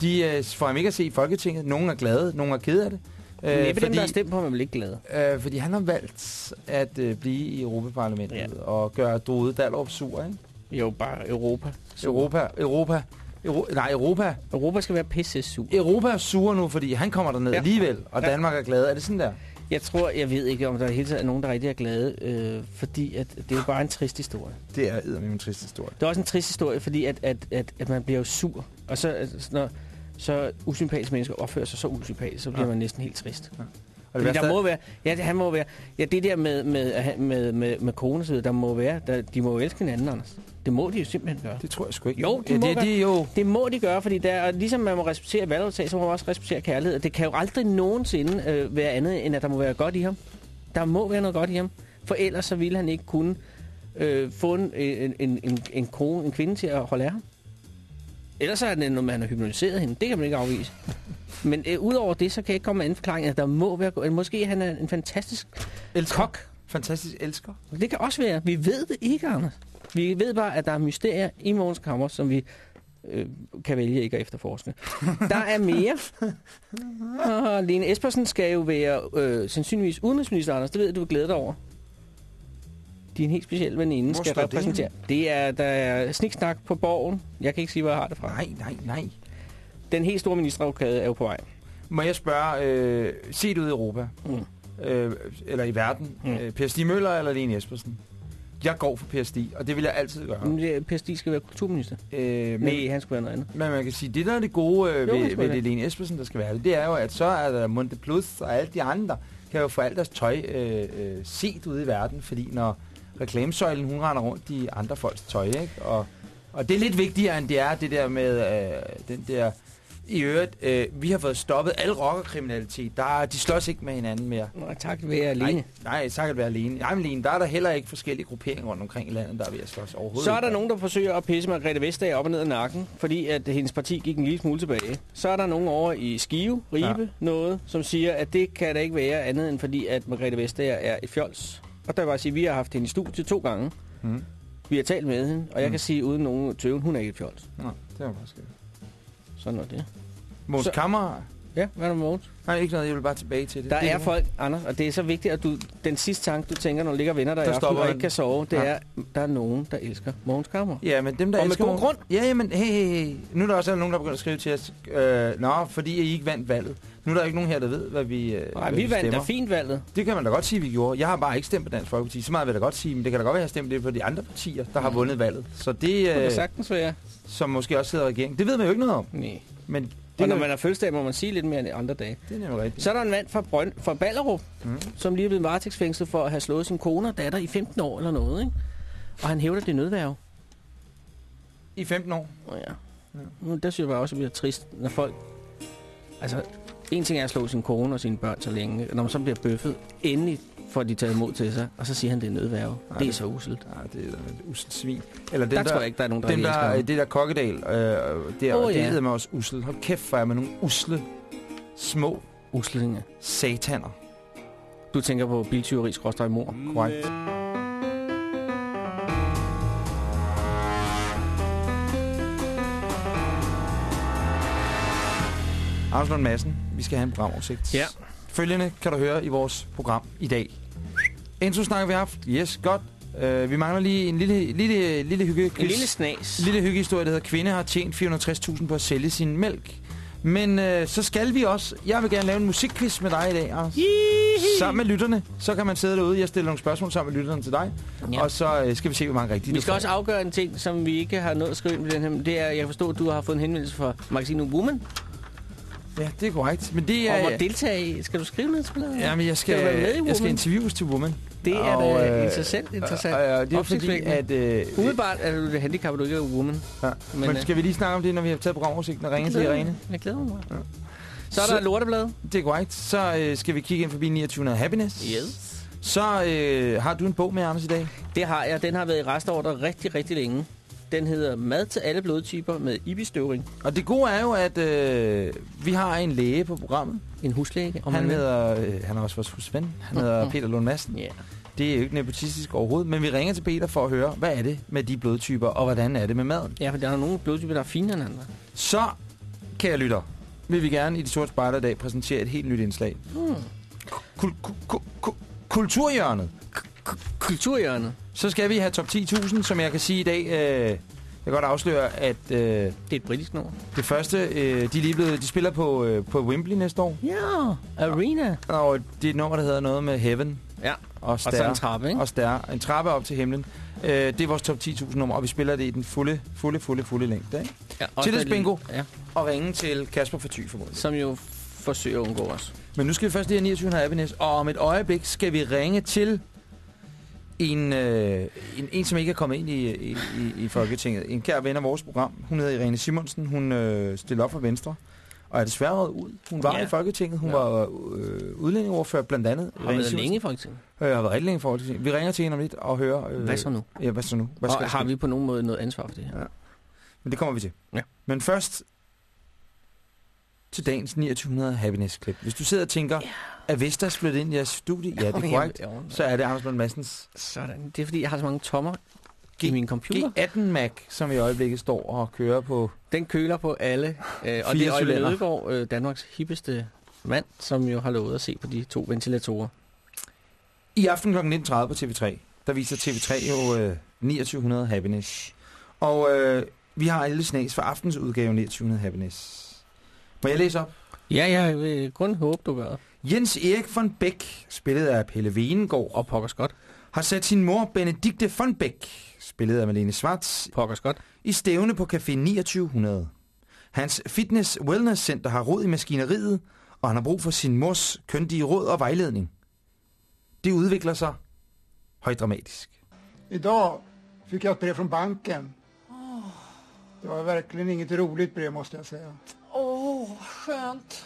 de øh, får ham ikke at se i Folketinget. Nogle er glade, nogle er kede af det. Øh, Næppe dem, fordi, der har stemt på ham, er vel ikke glade. øh, fordi han har valgt at øh, blive i Europaparlamentet Ja. og gøre Drode Dallerup sur, ikke? Jo, bare Europa. Europa, Europa, Euro, nej, Europa. Europa skal være pisse sur. Europa er sur nu, fordi han kommer derned ja. alligevel, og Ja. Danmark er glad. Er det sådan der? Jeg tror, jeg ved ikke, om der hele tiden er nogen, der rigtig er glade, øh, fordi at det er jo bare en trist historie. Det er eddermame en trist historie. Det er også en trist historie, fordi at, at, at, at man bliver jo sur. Og så, altså, når så usympatiske mennesker opfører sig så usympatisk, så bliver Ja. man næsten helt trist. Og Fordi værste der er- må være, ja, det, han må være, ja, det der med, med, med, med, med kone og så videre, der må være, der, de må jo elske hinanden, Anders. Det må de jo simpelthen gøre. Det tror jeg sgu ikke. Jo, de ja, må det, det er jo... Det må de gøre, fordi der, og ligesom man må respektere valgresultat, så må man også respektere kærlighed. Det kan jo aldrig nogensinde øh, være andet, end at der må være godt i ham. Der må være noget godt i ham. For ellers så ville han ikke kunne øh, få en, en, en, en, en, kone, en kvinde til at holde af ham. Ellers er det noget, man har hypnotiseret hende. Det kan man ikke afvise. Men øh, udover det, så kan jeg ikke komme med anden forklaring, at der må være... Måske han er en fantastisk Elsker. kok. Fantastisk elsker. Det kan også være. Vi ved det ikke, Anders. Vi ved bare, at der er mysterier i Mogens Kammer, som vi øh, kan vælge ikke at efterforske. Der er mere. Og Lene Espersen skal jo være øh, sandsynligvis udenrigsminister, Anders. Det ved jeg, du vil glæde dig over. Din helt specielle veninde Hvor skal det repræsentere. Det, er, der er sniksnak på borgen. Jeg kan ikke sige, hvor jeg har det fra. Nej, nej, nej. Den helt store ministerrokade er jo på vej. Må jeg spørge, øh, set ud i Europa, Mm. øh, eller i verden, Mm. øh, Per Stig Møller eller Lene Espersen? Jeg går for Per Stig, og det vil jeg altid gøre. Men det- Per Stig skal være kulturminister. Øh, men, Nej, han skal være noget andet. men man kan sige, det der er det gode øh, Jo, ved, det Lene Espersen, der skal være det, det er jo, at så er der Monte Plus og alle de andre, kan jo få alt deres tøj øh, øh, set ude i verden, fordi når reklamesøjlen, hun render rundt i andre folks tøj, ikke? Og, og det er lidt vigtigere, end det er det der med øh, den der I øvrigt, øh, vi har fået stoppet al rockerkriminalitet. Der er, de slås ikke med hinanden mere. Nej, tak vil jeg alene. Nej, nej, kan det være alene. Nej, men alene, der er der heller ikke forskellige grupperinger rundt omkring i landet, der er ved at slås overhovedet. Så er der nogen, der forsøger at pisse Margrethe Vestager op og ned af nakken, fordi at hendes parti gik en lille smule tilbage. Så er der nogen over i Skive, Ribe, ja. noget, som siger, at det kan da ikke være andet end fordi, at Margrethe Vestager er et fjols. Og der vil jeg sige, at vi har haft hende i studiet to gange. Mm. Vi har talt med hende, og jeg Mm. kan sige uden nogen tøven, hun er ikke et fjols. Nå, det var faktisk Sådan er det. Måns Kammer... Ja, hvad er der med Nej, ikke noget, jeg vil bare tilbage til det. Der det er folk, Anders, og det er så vigtigt, at du, den sidste tanke, du tænker, når du ligger og vender dig Der i aften og ikke kan sove, det Ja. er, der er nogen, der elsker Mogens Kammer. Ja, men dem, der Og med elsker god Mogens- grund. Ja, ja, men hey, hey, hey. Nu er der også nogen, der begynder at skrive til os. Øh, Nå, fordi I ikke vandt valget. Nu er der ikke nogen her, der ved, hvad vi øh, Nej, hvad vi vandt da fint valget. Det kan man da godt sige, vi gjorde. Jeg har bare ikke stemt på Dansk Folkeparti. Så meget vil jeg da godt sige, men det kan da godt være, at jeg har stemt det på de andre partier, der har Mm. vundet valget. Så det, Det kan øh, sagtens være. som måske også sidder i regeringen, det ved man jo ikke noget om. Nej. Men Det og når man har fødselsdag, må man sige lidt mere end andre dage. det er nemlig rigtigt. Så er der en mand fra, Brøn, fra Ballerup, Mm. som lige er blevet varetægtsfængslet for at have slået sin kone og datter i 15 år eller noget, ikke? Og han hævder det er nødværve. I 15 år. Oh, ja. Ja. Nu, der synes jeg bare også, at det bliver trist, når folk... Altså, en ting er at slå sin kone og sine børn så længe. Når man så bliver bøffet, endelig får de taget imod til sig, og så siger han, det er nødværve. Nej, det er så uselt. Nej, det er et uselt svin. Eller Der den tror der, jeg ikke, der er nogen, der den der, det der kokkedal, øh, der, oh, det ja. hedder man også usel. Hold kæft, for jeg med nogle usle, små Uslinger. sataner. Du tænker på biltyveri, skråstrej mor. Korrekt. Anders Lund Madsen, vi skal have en programoversigt. Ja. Følgende kan du høre i vores program i dag. Intro snakker vi har haft. Yes, godt. Uh, vi mangler lige en lille, lille, lille hygge. En lille snas. lille hyggehistorie, der hedder Kvinde har tjent 460.000 på at sælge sin mælk. Men øh, så skal vi også... Jeg vil gerne lave en musikquiz med dig i dag, Anders. Sammen med lytterne. Så kan man sidde derude. Jeg stiller nogle spørgsmål sammen med lytterne til dig. Ja. Og så øh, skal vi se, hvor mange rigtige Vi skal får. også afgøre en ting, som vi ikke har nået at skrive ind på den her. Det er, jeg kan forstå, at du har fået en henvendelse fra magasinet Woman. Ja, det er korrekt. Men det er... om at deltage i. Skal du skrive noget til bladet? Ja, men jeg skal, Skal med i jeg skal interviews til Woman. Det er Og, da øh, i sig selv interessant. Og, og, det er fordi, at... Øh, Umiddelbart er du det handicap, at du ikke er woman. ja. Men, Men, øh, skal vi lige snakke om det, når vi har taget programoversigten og ringe til Irene? Jeg glæder mig. Ja. Så er der lorteblad. Det er korrekt. Så øh, skal vi kigge ind forbi 29. Happiness. Yes. Så øh, har du en bog med, Anders, i dag. Det har jeg. Den har været i restordre rigtig, rigtig længe. Den hedder Mad til alle blodtyper med ibistøvring. Og det gode er jo, at øh, vi har en læge på programmet. En huslæge. om Han vil. hedder, øh, han er også vores husven. Han hedder Peter Lund Madsen. Ja. Det er jo ikke nepotistisk overhovedet, men vi ringer til Peter for at høre, hvad er det med de blodtyper, og hvordan er det med maden. ja, for der er nogle blodtyper, der er finere end andre. Så, kære lytter, vil vi gerne i de sorte spejder i dag præsentere et helt nyt indslag. Hmm. Kul- ku- ku- ku- kulturhjørnet. Kulturhjørnet. Så skal vi have top 10.000, som jeg kan sige i dag. Øh, jeg kan godt afsløre, at øh, Det er et britisk nummer. det første, øh, de, er lige blevet, de spiller på, øh, på Wembley næste år. Ja, Arena. Og det er et nummer, der hedder noget med Heaven Ja, og og så en Stær. trappe, ikke? Og Stær. En trappe op til himlen. Øh, det er vores top 10.000 nummer, og vi spiller det i den fulde, fulde, fulde, fulde længde. Ikke? Ja, Tillidsbingo. der- Ja, Og ringe til Kasper for Thy formodentlig. som jo forsøger at undgå os. Men nu skal vi først lige have 29. Happiness, og om et øjeblik skal vi ringe til en, øh, en, en som ikke er kommet ind i, i, i, Folketinget. En kær ven af vores program. Hun hedder Irene Simonsen. Hun øh, stiller op for Venstre. Og er desværre røget ud. Hun var Ja. i Folketinget. Hun Ja. var øh, udlændingeordfører blandt andet. Har været længe i Folketinget. Øh, har været rigtig længe i Folketinget. Vi ringer til hende om lidt og hører... Øh, Hvad så nu? Ja, hvad så nu? Hvad Og der har vi på nogen måde noget ansvar for det her? Ja. Men det kommer vi til. Ja. Men først til dagens 2900 Happiness-klip. Hvis du sidder og tænker, Ja. er Vestas flyttet ind i jeres studie? Ja, det er korrekt. Så er det Anders Lund Madsens Sådan. Det er fordi, jeg har så mange tommer G- i min computer. G18 Mac, som i øjeblikket står og kører på. Den køler på alle. Øh, og det er Øjvind. Ødegaard, øh, Danmarks hippeste mand, som jo har lovet at se på de to ventilatorer. I aften kl. 19.30 på TV3, der viser TV3 jo øh, 2900 Happiness. Og øh, vi har alle snas for aftens udgave 2900 Happiness. Må jeg læse op? Ja, jeg vil kun håbe, du gør. Jens Erik von Bæk, spillet af Pelle Venengård, Og pokker godt. har sat sin mor Benedikte von Bæk, spillet af Malene Schwartz, Pokker godt. i stævne på Café 2900. Hans fitness wellness center har råd i maskineriet, og han har brug for sin mors køndige råd og vejledning. Det udvikler sig højdramatisk. Idag fick jag ett brev från banken. Det var verkligen inget roligt brev måste jag säga. Åh, skönt.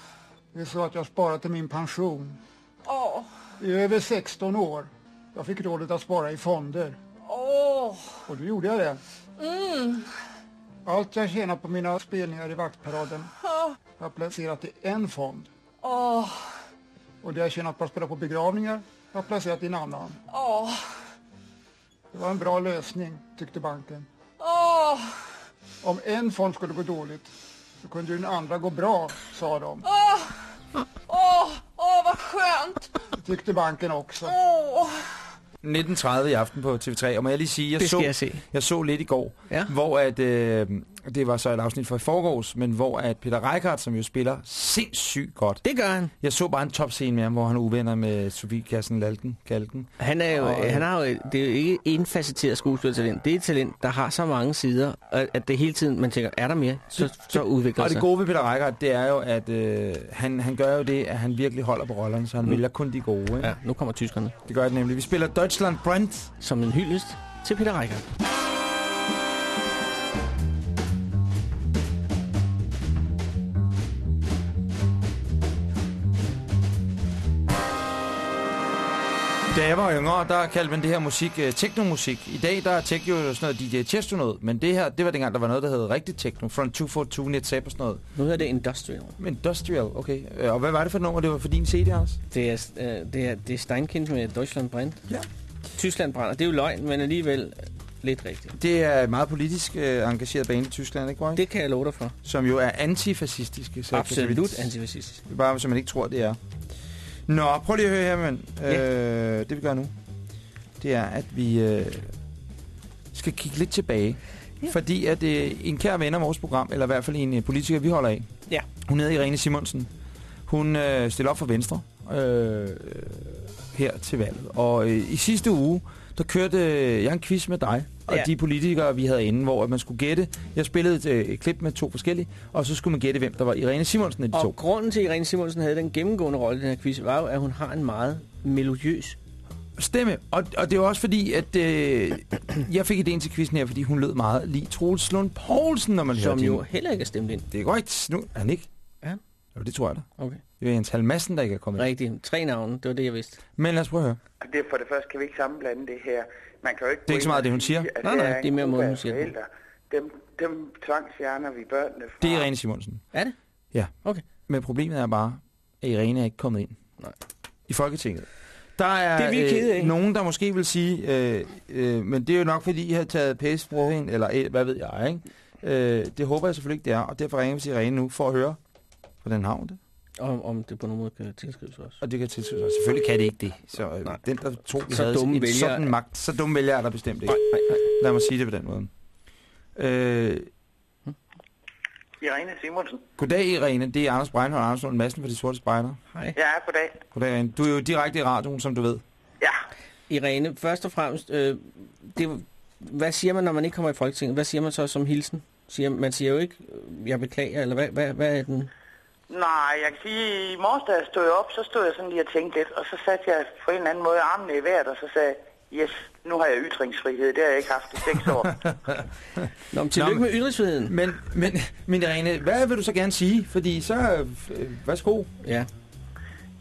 Det är så att jag sparar till min pension. Åh, I över 16 år. Jag fick rådet att spara i fonder. åh. Och då gjorde jag det. Allt jag tjänar på mina spelningar i vaktparaden har jag placerat i en fond. Åh, Och det jag tjänat på att spela på begravningar har jag placerat i en annan. åh, Det var en bra lösning, tyckte banken. åh, Om en fond skulle gå dåligt så kunde ju den andra gå bra, sa de. åh, åh, vad skönt. Det tyckte banken också. Åh, 19.30 i aften på TV3, og må jeg lige sige, jeg, Det så, jeg se. jeg så lidt i går, Ja. hvor at, øh, det var så et afsnit fra i forgårs, men hvor at Peter Reichardt, som jo spiller sindssygt godt, Det gør han. jeg så bare en topscene med ham, hvor han er uvenner med Sofie Kassen Lalken, Kalken. Han er jo, Og, øh, han har jo, det er jo ikke enfacetteret skuespillertalent. Det er et talent, der har så mange sider, at det hele tiden, man tænker, er der mere? Så, så udvikler Og det det sig. gode ved Peter Reichardt, det er jo, at øh, han, han gør jo det, at han virkelig holder på rollerne, så han mm. vælger kun de gode. Ikke? Ja, nu kommer tyskerne. Det gør det nemlig. Vi spiller Deutschland Brand. Som en hyldest til Peter Reichardt. Da jeg var yngre, der kaldte man det her musik uh, teknomusik. I dag der er techno jo sådan noget DJ Chesto noget, men det her, det var dengang, der var noget, der hed rigtig techno. Front 242, Netsap og sådan noget. Nu hedder det Industrial. Industrial, okay. Øh, Og hvad var det for et nummer? Det var for din CD også? Det er, øh, det er, det er Steinkind med Deutschland Brand. Ja. Tyskland brænder. Det er jo løgn, men alligevel lidt rigtigt. Det er et meget politisk uh, engageret band i Tyskland, ikke, Roy? Det kan jeg love dig for. Som jo er antifascistiske. så- Absolut antifascistisk. Bare så man ikke tror, det er. Nå, prøv lige at høre her, men øh, det vi gør nu, det er, at vi øh, skal kigge lidt tilbage. Ja. Fordi at øh, en kær ven af vores program, eller i hvert fald en øh, politiker, vi holder af, Ja. hun hedder Irene Simonsen. Hun øh, stiller op for Venstre øh, her til valget. Og øh, i sidste uge, der kørte øh, jeg en quiz med dig og Ja. de politikere, vi havde inde, hvor at man skulle gætte. Jeg spillede et, øh, et klip med to forskellige, og så skulle man gætte, hvem der var Irene Simonsen af de Og to. grunden til, at Irene Simonsen havde den gennemgående rolle i den her quiz, var jo, at hun har en meget melodiøs. Stemme. Og, og det er jo også fordi, at øh, jeg fik idéen til quizzen her, fordi hun lød meget lige Troels Lund Poulsen, når man Som hørte jo hende. heller ikke er stemt ind. Det er korrekt. Nu er han ikke. Jo, det tror jeg da. Okay. Det er Jens Hal Madsen, der ikke er kommet ind. Rigtigt. Tre navne, det var det, jeg vidste. Men lad os prøve at høre. Det er for det første kan vi ikke sammenblande det her. Man kan jo ikke Det er ikke så meget det, hun siger. Nej, nej, det er mere måden, hun siger det. det. Dem, dem tvangsfjerner vi børnene fra. Det er Irene Simonsen. Er det? Ja. Okay. Men problemet er bare, at Irene er ikke kommet ind. Nej. I Folketinget. Der er, Det er vi kede af. øh, nogen, der måske vil sige, øh, øh, men det er jo nok, fordi I har taget pæs på hende, eller øh, hvad ved jeg, ikke? Øh, det håber jeg selvfølgelig ikke, det er, og derfor ringer vi til Irene nu for at høre, hvordan har hun det? Om, om det på nogen måde kan tilskrives også. Og det kan tilslutte sig. Selvfølgelig kan det ikke det. Så øh, Nej. den, der tog, vi Så havde dumme en vælgere- sådan magt, så dumme vælger er der bestemt ikke. Nej, nej, nej. Lad mig sige det på den måde. Øh, Irene Simonsen. goddag, Irene. Det er Anders Breinholt Andersen Lund Madsen for De Sorte Spejder. Hej. Ja, goddag. Goddag, Irene. Du er jo direkte i radioen, som du ved. Ja, Irene, først og fremmest, øh, det, hvad siger man, når man ikke kommer i Folketinget? Hvad siger man så som hilsen? Siger, man siger jo ikke, øh, jeg beklager, eller hvad, hvad, hvad er den? Nej, jeg kan sige, i morges, da jeg stod op, så stod jeg sådan lige og tænkte lidt, og så satte jeg på en eller anden måde armene i vejret, og så sagde jeg, yes, nu har jeg ytringsfrihed, det har jeg ikke haft i seks år. Nå, men tillykke Nå, med ytringsfriheden. Men, men, men Irene, hvad vil du så gerne sige? Fordi så, øh, værsgo. Ja.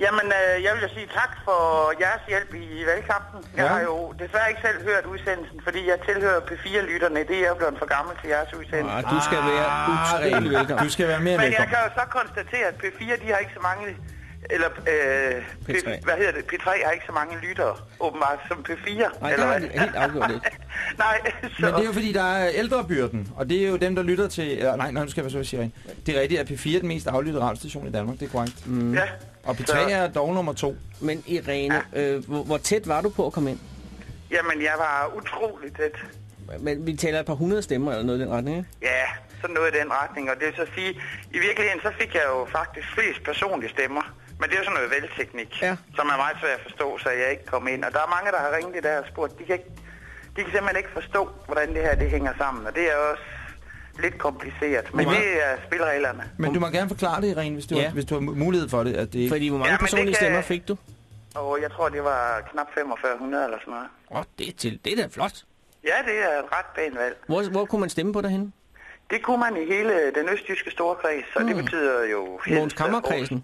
Jamen, øh, jeg vil jo sige tak for jeres hjælp i valgkampen. Jeg Ja. har jo desværre ikke selv hørt udsendelsen, fordi jeg tilhører P4-lytterne. Det er jeg blevet for gammel til jeres udsendelse. Ah, du skal være utrolig velkommen. Du skal være mere Men jeg velkommen. kan jo så konstatere, at P4 de har ikke så mange... Eller, øh, P3. P, hvad hedder det? P3 har ikke så mange lyttere, åbenbart, som P4. Nej, det eller har hvad? de helt afgjort ikke. Nej, så... Men det er jo fordi, der er ældrebyrden, og det er jo dem, der lytter til... Eller, nej, nej, nu skal jeg være så sige, Irene. Det er rigtigt, at P4 er den mest aflyttede radiostation i Danmark, det er korrekt. Mm. Ja. Og P3 Så- er dog nummer to. Men Irene, øh, hvor, hvor tæt var du på at komme ind? Jamen, jeg var utroligt tæt. Men vi taler et par hundrede stemmer eller noget i den retning, ikke? Ja, sådan noget i den retning. Og det vil så sige, i virkeligheden, så fik jeg jo faktisk flest personlige stemmer. Men det er jo sådan noget valgteknik, Ja. som er meget svært at forstå, så jeg ikke kom ind. Og der er mange, der har ringet i der og spurgt, de kan, ikke, de kan simpelthen ikke forstå, hvordan det her det hænger sammen. Og det er også lidt kompliceret. Men Men- det er spilreglerne. Men du må gerne forklare det, Irene, hvis du, Ja. har, hvis du har mulighed for det. At det ikke... Fordi hvor mange Ja, personlige kan- stemmer fik du? Og jeg tror, det var knap 4500 eller sådan noget. Åh, oh, det, er til, det er da flot. Ja, det er et ret pænt valg. Hvor, hvor kunne man stemme på derhen? Det kunne man i hele den østjyske storkreds, så det betyder jo... Måns Kammerkredsen.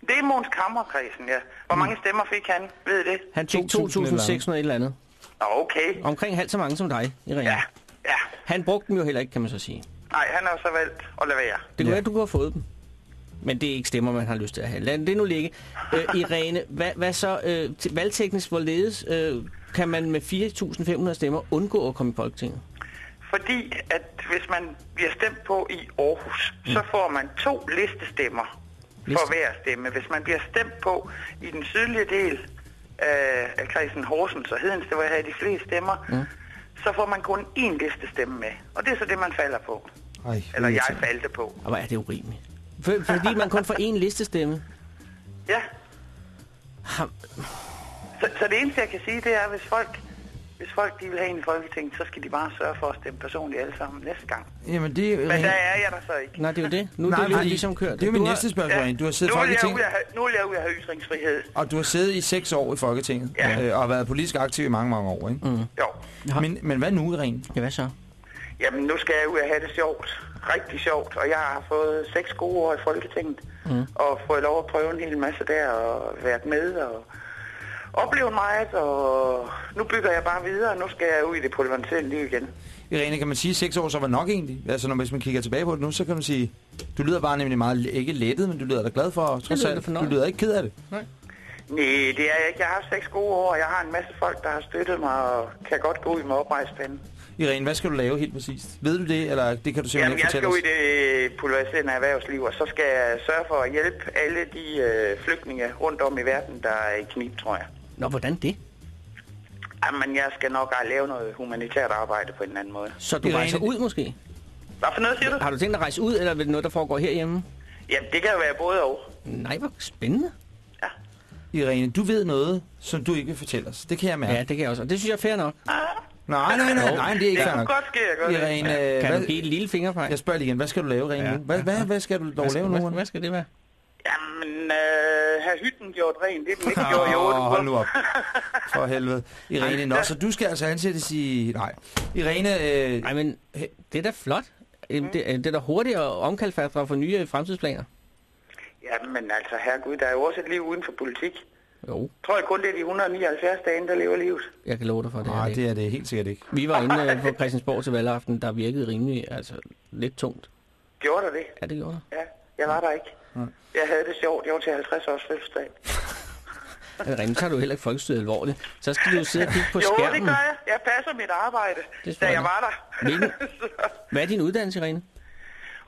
Det er Måns Kammerkredsen, ja. Hvor mange stemmer fik han? Ved det? Han fik 2.000 et 2.600 et eller andet. Okay. Omkring halvt så mange som dig, Irene. Ja, ja. Han brugte dem jo heller ikke, kan man så sige. Nej, han har så valgt at lade være. Det kunne være, at du kunne have fået dem. Men det er ikke stemmer, man har lyst til at have. Lad det nu ligge. Øh, Irene, hvad, hvad så øh, valgteknisk hvorledes øh, kan man med 4.500 stemmer undgå at komme i Folketinget? Fordi at hvis man bliver stemt på i Aarhus, mm. så får man to listestemmer for Liste. hver stemme. Hvis man bliver stemt på i den sydlige del af, af kredsen Horsens og Hedens, hvor jeg havde de fleste stemmer, mm. så får man kun én listestemme med. Og det er så det, man falder på. Ej, Eller jeg irriterende. faldt på. Og hvor er det urimeligt. For, fordi man kun får én listestemme. Ja, Ham, så, så det eneste, jeg kan sige, det er, hvis folk, hvis folk de vil have en i Folketinget, så skal de bare sørge for at stemme personligt alle sammen næste gang. Jamen, det er Men der er jeg der så ikke. nej, det er jo det. Nu er Nej, det jo fordi ligesom kørt. Det er jo min har- næste spørgsmål. Ja. Du har siddet i Folketinget, at have, nu vil jeg ud at have ytringsfrihed. og du har siddet i seks år i Folketinget, Ja. øh, og har været politisk aktiv i mange, mange år, ikke? Mm. Jo. Ja. Men, men hvad nu, Irene? Ja, hvad så? Jamen, nu skal jeg ud og have det sjovt. Rigtig sjovt. Og jeg har fået seks gode år i Folketinget. Mm. Og fået lov at prøve en hel masse der, og været med, og oplevet meget. Og nu bygger jeg bare videre, og nu skal jeg ud i det polariserende liv igen. Irene, kan man sige, at seks år så var nok egentlig? Altså, når, hvis man kigger tilbage på det nu, så kan man sige, du lyder bare nemlig meget, ikke lettet, men du lyder da glad for, trods alt. Du lyder ikke ked af det. Nej, det er jeg ikke. Jeg har haft seks gode år, og jeg har en masse folk, der har støttet mig, og kan godt gå ud med oprejst pande. Irene, hvad skal du lave helt præcist? Ved du det, eller det kan du simpelthen Jamen, ikke jeg skal fortælle ud i os? det polariserende erhvervsliv, og så skal jeg sørge for at hjælpe alle de øh, flygtninge rundt om i verden, der er i knib, tror jeg. Nå, hvordan det? Jamen, jeg skal nok lave noget humanitært arbejde på en eller anden måde. Så du Irene- rejser ud måske? Hvad for noget siger du? Har du tænkt at rejse ud, eller er det noget, der foregår herhjemme? Jamen, det kan jo være både og. Nej, hvor spændende. Ja. Irene, du ved noget, som du ikke vil fortælle os. Det kan jeg mærke. Ja, det kan jeg også. Og det synes jeg er fair nok. Nej, nej, nej, nej, det er ikke Det fair nok. godt ske, jeg det. Irene, øh, Kan hvad, du give et lille fingerpeg? jeg spørger lige igen, hvad skal du lave, Irene? Ja. nu? Hvad, hvad, hvad skal du dog Hvad skal, lave hvad, nu? hvad skal det være? Jamen, øh, have hytten gjort ren, det er den ikke gjort i Åh, otte hold nu op. For helvede. Irene, nå, så du skal altså ansættes i... Nej. Irene, øh, Nej, men det er da flot. Øhm, Det, det er da hurtigt at omkalfatre for nye fremtidsplaner. Jamen, altså, herregud, der er jo også et liv uden for politik. Jo, tror jeg kun, det er de 179 dage, der lever livet. jeg kan love dig for det. nej, det. det er det helt sikkert ikke. Vi var inde øh, på Christiansborg til valgaften, der virkede rimelig, altså lidt tungt. Gjorde der det? Ja, det gjorde der. Ja, jeg var der ikke. Jeg havde det sjovt. Jeg var til 50 års fødselsdag. Rene, tager du heller ikke folkestyret alvorligt. Så skal du jo sidde og kigge på jo, skærmen. det gør jeg. Jeg passer mit arbejde, Det da jeg jeg. var der. Hvilken? Hvad er din uddannelse, Irene?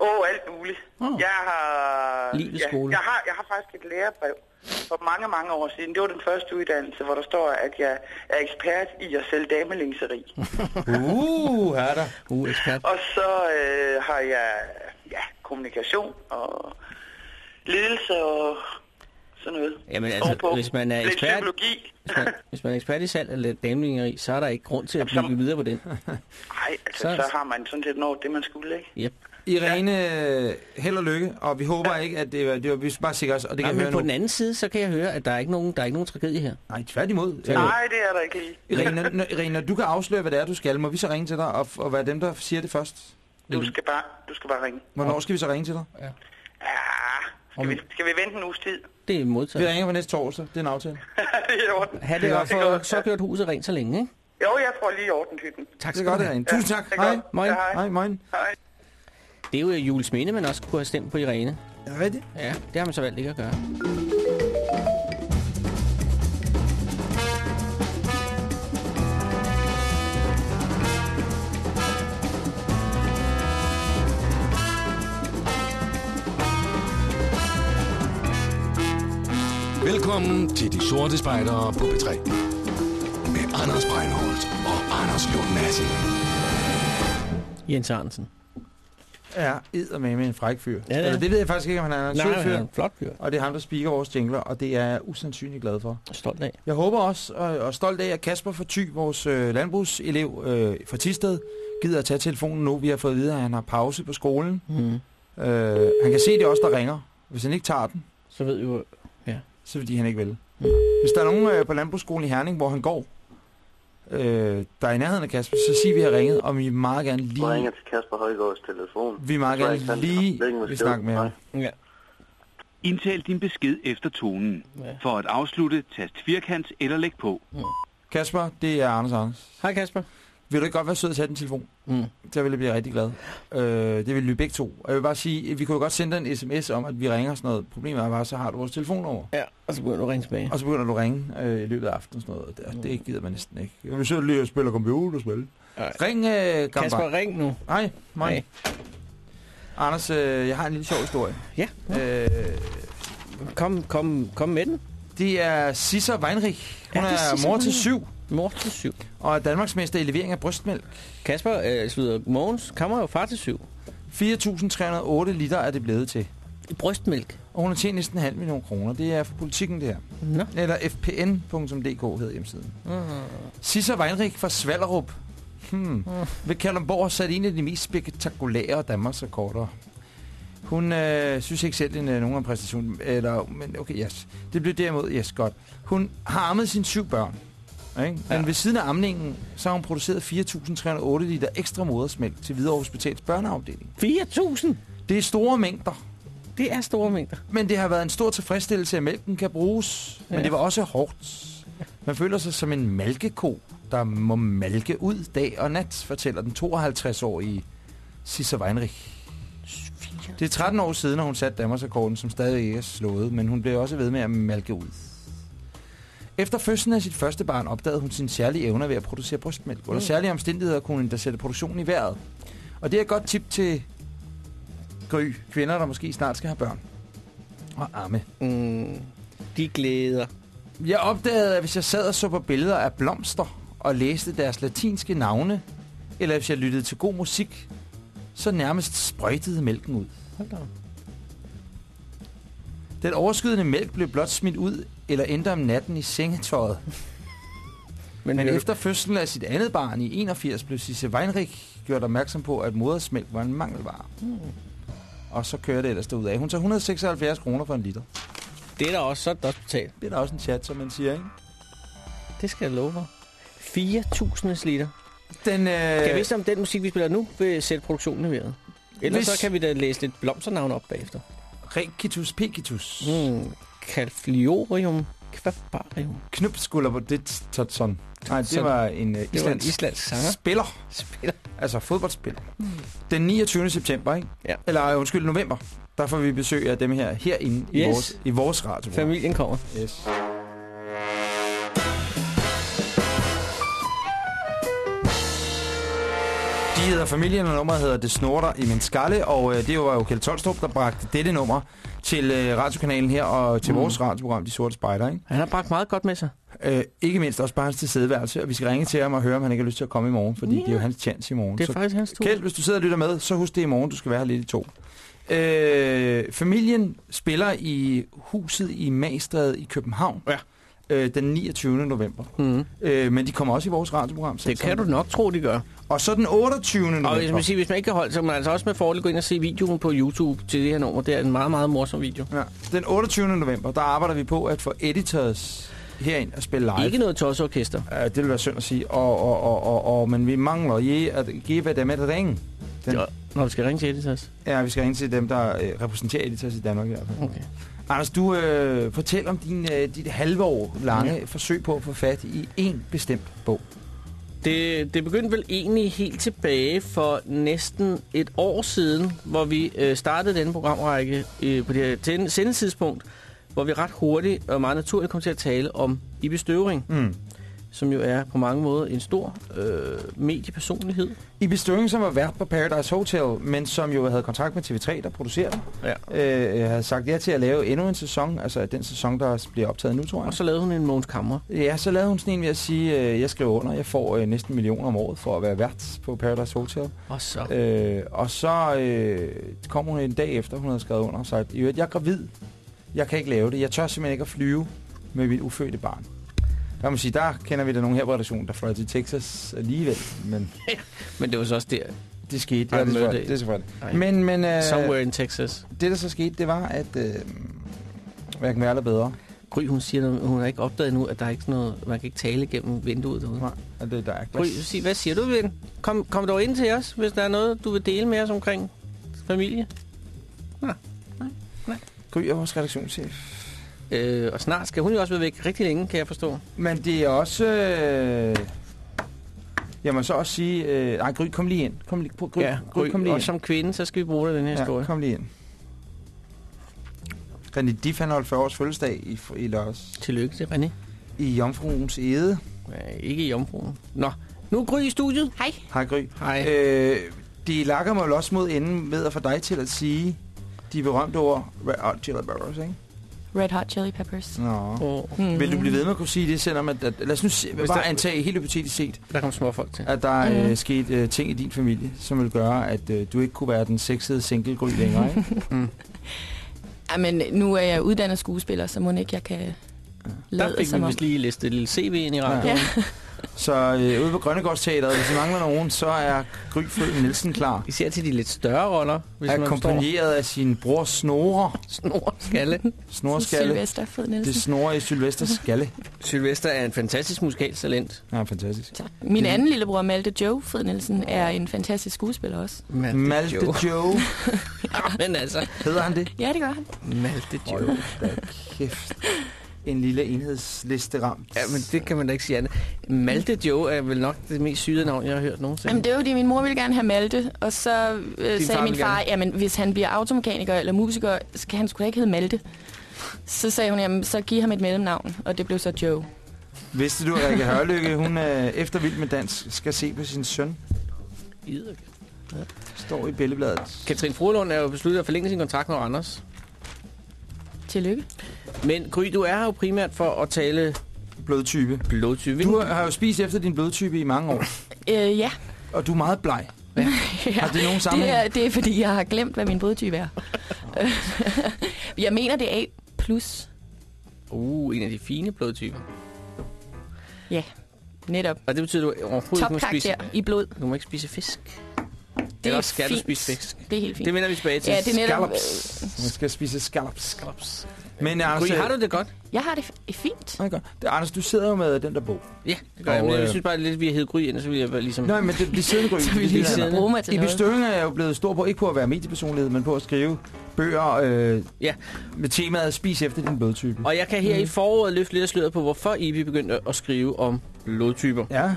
Åh, oh, alt muligt. Åh. Jeg har... Livets ja, skole. Jeg har, jeg har faktisk et lærebrev for mange, mange år siden. Det var den første uddannelse, hvor der står, at jeg er ekspert i at sælge damelingseri. Uh, her er der. Uh, ekspert. og så øh, har jeg ja, kommunikation og ledelse og sådan noget. Jamen altså, Ovenpå. hvis man er ekspert, psykologi. hvis man, hvis man er ekspert i salg eller damlingeri, så er der ikke grund til at Jamen, så- bygge videre på den. Nej, altså, Så- så, så har man sådan set nået det, man skulle, ikke? Yep. Irene, øh, held og lykke, og vi håber ikke, at det, var- det var, vi skal bare sikre os, og det Nej, kan men på høre den nu. anden side, så kan jeg høre, at der er ikke nogen, der er ikke nogen tragedie her. Nej, tværtimod. Nej, det er der ikke lige. Irene, når, Irene, når du kan afsløre, hvad det er, du skal, må vi så ringe til dig, og, og være dem, der siger det først? Du skal bare, du skal bare ringe. Hvornår skal vi så ringe til dig? Ja, skal vi, skal vi vente en uges tid? Det er Vi modtaget. ringer på næste torsdag, det er en aftale. det er i orden. Ha' Det det godt godt. for, så gjort huset rent så længe, ikke? Jo, jeg får lige orden hytten. Tak Det skal godt, du have. Irene. Tusind tak. er Hej. godt. Moin. Ja, hej. Hej, moin. Hej. Det er jo Jules Minde, man også kunne have stemt på Irene. Er det rigtigt? Ja, det har man så valgt ikke at gøre. Velkommen til De Sorte Spejdere på P3. Med Anders Breinholt og Anders Lund Madsen. Jens Arnsen. Ja, id med en fræk fyr. Ja, ja. Eller, det ved jeg faktisk ikke, om han er en sød fyr. er en flot fyr. Og det er ham, der speaker vores jingler, og det er jeg usandsynligt glad for. Stolt af. Jeg håber også, og, og stolt af, at Kasper for Thy, vores øh, landbrugselev øh, fra Tisted, gider at tage telefonen nu. Vi har fået at vide, at han har pause på skolen. Mm. Øh, han kan se, det er os, der ringer. Hvis han ikke tager den, Så ved vi jo... så er det, fordi han ikke vil. Hvis der er nogen øh, på landbrugsskolen i Herning, hvor han går, øh, der er i nærheden af Kasper, så sig, at vi har ringet, og vi meget gerne lige... ringer til Kasper Højgaards telefon. Vi meget Jeg gerne ikke, lige vil snakke med ham. Ja. Indtal din besked efter tonen. Ja. For at afslutte, tast firkant eller læg på. Kasper, det er Anders Anders. Hej Kasper. Vil du ikke godt være sød at tage den telefon? Mm. Så vil jeg blive rigtig glad. Øh, det vil vi begge to. Og jeg vil bare sige, at vi kunne jo godt sende dig en sms om, at vi ringer sådan noget. Problemet er bare, så har du vores telefonnummer. Ja, og så begynder du at ringe tilbage. Og så begynder du at ringe øh, i løbet af aftenen sådan noget. Det, det gider man næsten ikke. Jeg vil sidde lige og spille computerspil. Ja. Ring, øh, Gamba. Kasper, ring nu. Hej, mig. Hej. Anders, øh, jeg har en lille sjov historie. Ja, Øh, kom, kom, kom med den. det er Sisser Weinrich. Hun Ja, er er mor til syv Mor til syv. og er Danmarksmester i levering af brystmælk. Kasper, øh, slutter Mogens, kommer jo far til syv. 4.308 liter er det blevet til. I brystmælk. Og hun har tjent næsten en halv million kroner. Det er for politikken, det her. Nå. Eller fpn.dk hedder hjemmesiden. Sisser Weinrich fra Svallerup. Hmm. Ved Kalundborg har sat en af de mest spektakulære Danmarks rekorder. Hun øh, synes ikke selv, det er nogen præstation. Eller, men okay, yes. Det blev derimod, yes, godt. Hun har ammet sine syv børn. Ikke? Men Ja. ved siden af amningen, så har hun produceret 4.308 liter ekstra modersmælk til Hvidovre Hospitals børneafdeling. 4.000. Det er store mængder. Det er store mængder. Men det har været en stor tilfredsstillelse, at mælken kan bruges. Men Ja. det var også hårdt. Man føler sig som en malkeko, der må malke ud dag og nat, fortæller den 52-årige Sisser Weinrich. Det er 13 år siden, at hun satte Danmarksrekorden, som stadig ikke er slået, men hun blev også ved med at malke ud. Efter fødslen af sit første barn opdagede hun sin særlige evner ved at producere brystmælk. Under særlige omstændigheder kunne hun endda sætte produktionen i vejret. Og det er et godt tip til gry, kvinder, der måske snart skal have børn. Og amme. Mm, de glæder. Jeg opdagede, at hvis jeg sad og så på billeder af blomster og læste deres latinske navne, eller hvis jeg lyttede til god musik, så nærmest sprøjtede mælken ud. Hold da. Den overskydende mælk blev blot smidt ud eller endte om natten i sengetøjet. Men, Men efter fødslen af sit andet barn i 81 blev Sisse Weinrich gjort opmærksom på, at modersmælk var en mangelvare. Hmm. Og så kører det ellers af. Hun tager 176 kroner for en liter. Det er da også så også betalt. Det er da også en chat, som man siger, ikke? Det skal jeg love for. 4.000 liter. Den, øh, Kan jeg vidste, om den musik, vi spiller nu, vil sætte produktionen i vejret? Ellers Hvis- så kan vi da læse lidt blomsternavn op bagefter. Rekitus pekitus. Mm. På det Totson. Nej, det var en uh, Det var en islands islandsk sanger. spiller. Spiller. Altså fodboldspiller. Den 29. september, ikke? Ja. Eller øh, undskyld, november. Der får vi besøg af dem her herinde i Yes. vores, i vores radio. Familien kommer. Yes. De hedder familien, og nummeret hedder Det Snorter i min skalle, og øh, det var jo Kjeld Tolstrup, der bragte dette nummer til øh, radiokanalen her, og til Mm. vores radioprogram, De Sorte Spejder, ikke? Han har bragt meget godt med sig. Øh, ikke mindst også bare hans tilstedeværelse, og vi skal ringe til ham og høre, om han ikke har lyst til at komme i morgen, fordi Ja. det er jo hans chance i morgen. Det er Så faktisk hans tur. Kjeld, hvis du sidder og lytter med, så husk det i morgen, du skal være her lidt i to. Øh, familien spiller i huset i Magstræde i København Ja. øh, den 29. november. Mm. Øh, men de kommer også i vores radioprogram. Det kan du nok tro, de gør. Og så den 28. november. Og hvis man, siger, hvis man ikke kan holde, så kan man altså også med fordel gå ind og se videoen på YouTube til det her nummer. Det er en meget, meget morsom video. Ja. Den 28. november, der arbejder vi på at få editors herind og spille live. Ikke noget tosseorkester. Ja, det vil være synd at sige. Og, og, og, og, og, men vi mangler je at give dem et ring. Den, Ja, når vi skal ringe til Editors. ja, vi skal ringe til dem, der øh, repræsenterer editors i Danmark i hvert fald. Okay. Anders, du øh, fortæl om din, øh, dit halve år lange ja. forsøg på at få fat i en bestemt bog. Det, det begyndte vel egentlig helt tilbage for næsten et år siden, hvor vi øh, startede denne programrække øh, på det her sendetidspunkt, hvor vi ret hurtigt og meget naturligt kom til at tale om Ibi Støvring, Mm som jo er på mange måder en stor øh, mediepersonlighed. Ibi Støring, som var vært på Paradise Hotel, men som jo havde kontrakt med TV3, der producerer det, Ja. øh, havde sagt ja til at lave endnu en sæson, altså den sæson, der bliver optaget nu, tror jeg. Og så lavede hun en Måns Kammer. Ja, så lavede hun sådan en ved at sige, øh, jeg skriver under, jeg får øh, næsten en million om året for at være vært på Paradise Hotel. Og så... Øh, og så øh, kom hun en dag efter, hun havde skrevet under og sagt, "I jeg er gravid, jeg kan ikke lave det, jeg tør simpelthen ikke at flyve med mit ufødte barn. Må man sige, der kender vi da nogen her på redaktionen, der fløj til Texas alligevel, men Men det var så også der. det skete. Ej, det, er I? det er selvfølgelig. Nej. Men, men øh, Somewhere in Texas. det, der så skete, det var, at øh, hverken værre eller bedre. Gry, hun siger, noget, hun har ikke opdaget nu, at der er ikke noget, man kan ikke tale gennem vinduet derude. Nej, og det, der er Gry, sig, hvad siger du, ven? Kom, kom dog ind til os, hvis der er noget, du vil dele med os omkring familie. Gry er vores redaktionschef. Øh, og snart skal hun jo også være væk rigtig længe, kan jeg forstå. Men det er også... Øh... Jeg må så også sige... Øh... Nej, Gry, kom lige ind. Kom lige, Gry, ja, Gry, Gry, kom lige og ind. som kvinde, så skal vi bruge den her Ja, historie. kom lige ind. René Diff, han holdt 40 års fødselsdag i, i lørdags. Tillykke til René. I Jomfruens Ede. Ja, ikke i jomfruen. Nå, nu er Gry i studiet. Hej. Hej Gry. Hej. Øh, de lakker mig vel også mod enden med at få dig til at sige de berømte ord Red Hot Chili Peppers, ikke? Red Hot Chili Peppers. Nå. Oh. Mm. Vil du blive ved med at kunne sige det, selvom at, at lad os nu se, Hvis bare der- antage helt hypotetisk set, Der kom små folk til. at der er Mhm. øh, sket øh, ting i din familie, som vil gøre, at øh, du ikke kunne være den sexede single Gry længere, ikke? Mm. Ja, men nu er jeg uddannet skuespiller, så må ikke jeg kan Der lade fik som vi vist lige listet et lille CV ind i radioen. Ja. Så øh, ude på Grønnegårdsteateret, hvis I mangler nogen, så er Gry Føl Nielsen klar. Især til de lidt større roller, hvis man forstår. Akkompagneret af sin bror Snore. Snor skalle. Snorskalle. Sylvester Fed Det Nielsen. snor i Sylvesters skalle. Sylvester er en fantastisk musikalsk talent. Ja, fantastisk. Tak. Min anden lillebror, Malte Joe Fed Nielsen, er en fantastisk skuespiller også. Malte Joe. Joe. Men altså, Hedder han det? Ja, det gør han. Malte Joe. Hold da kæft. En lille enhedsliste ramt. Ja, men det kan man da ikke sige andet. Malte Joe er vel nok det mest syde navn, jeg har hørt nogensinde. Jamen, det var fordi, min mor ville gerne have Malte, og så øh, Din sagde far min far, gerne. jamen hvis han bliver automekaniker eller musiker, så kan han sgu da ikke hedde Malte. Så sagde hun, jamen så giv ham et mellemnavn, og det blev så Joe. Vidste du, at Rikke Hørlykke, hun er efter Vild med Dans, skal se på sin søn? Iderk. Står i billedbladet. Katrin Frohlund er jo besluttet at forlænge sin kontrakt med Anders. Tillykke. Men Gry, du er her jo primært for at tale Blodtype. blodtype. Du har jo spist efter din blodtype i mange år, Øh, ja. og du er meget bleg. ja. Har det nogen det, sammenhæng? er, det er fordi, jeg har glemt, hvad min blodtype er. jeg mener, det er A+. plus. Uh, en af de fine blodtyper. Ja, netop. Og det betyder, at du overhovedet ikke må spise... I blod. Du må ikke spise fisk. Det Eller er skal fint. du spise fisk? Det er helt fint. Det vender vi tilbage til. Ja, det er netop... Scallops. Man skal spise scallops. Scallops. Men Anders, Gry, har du det godt? Jeg har det fint. Okay. Det, Anders, du sidder jo med den der bog. Ja, det gør jeg. Og, Men jeg øh, synes bare lidt, at vi har heddet Gry ind, så vil jeg bare ligesom... Nej, men det bliver siddende Gry. Så vil Det jeg er det, lige der- bruge mig til noget. Støringer er jo blevet stor på, ikke på at være mediepersonlighed, men på at skrive bøger øh, Ja. med temaet Spis efter din blodtype. Og jeg kan her i foråret løfte lidt af sløret på, hvorfor Ibi begyndte at skrive om blodtyper. Ja,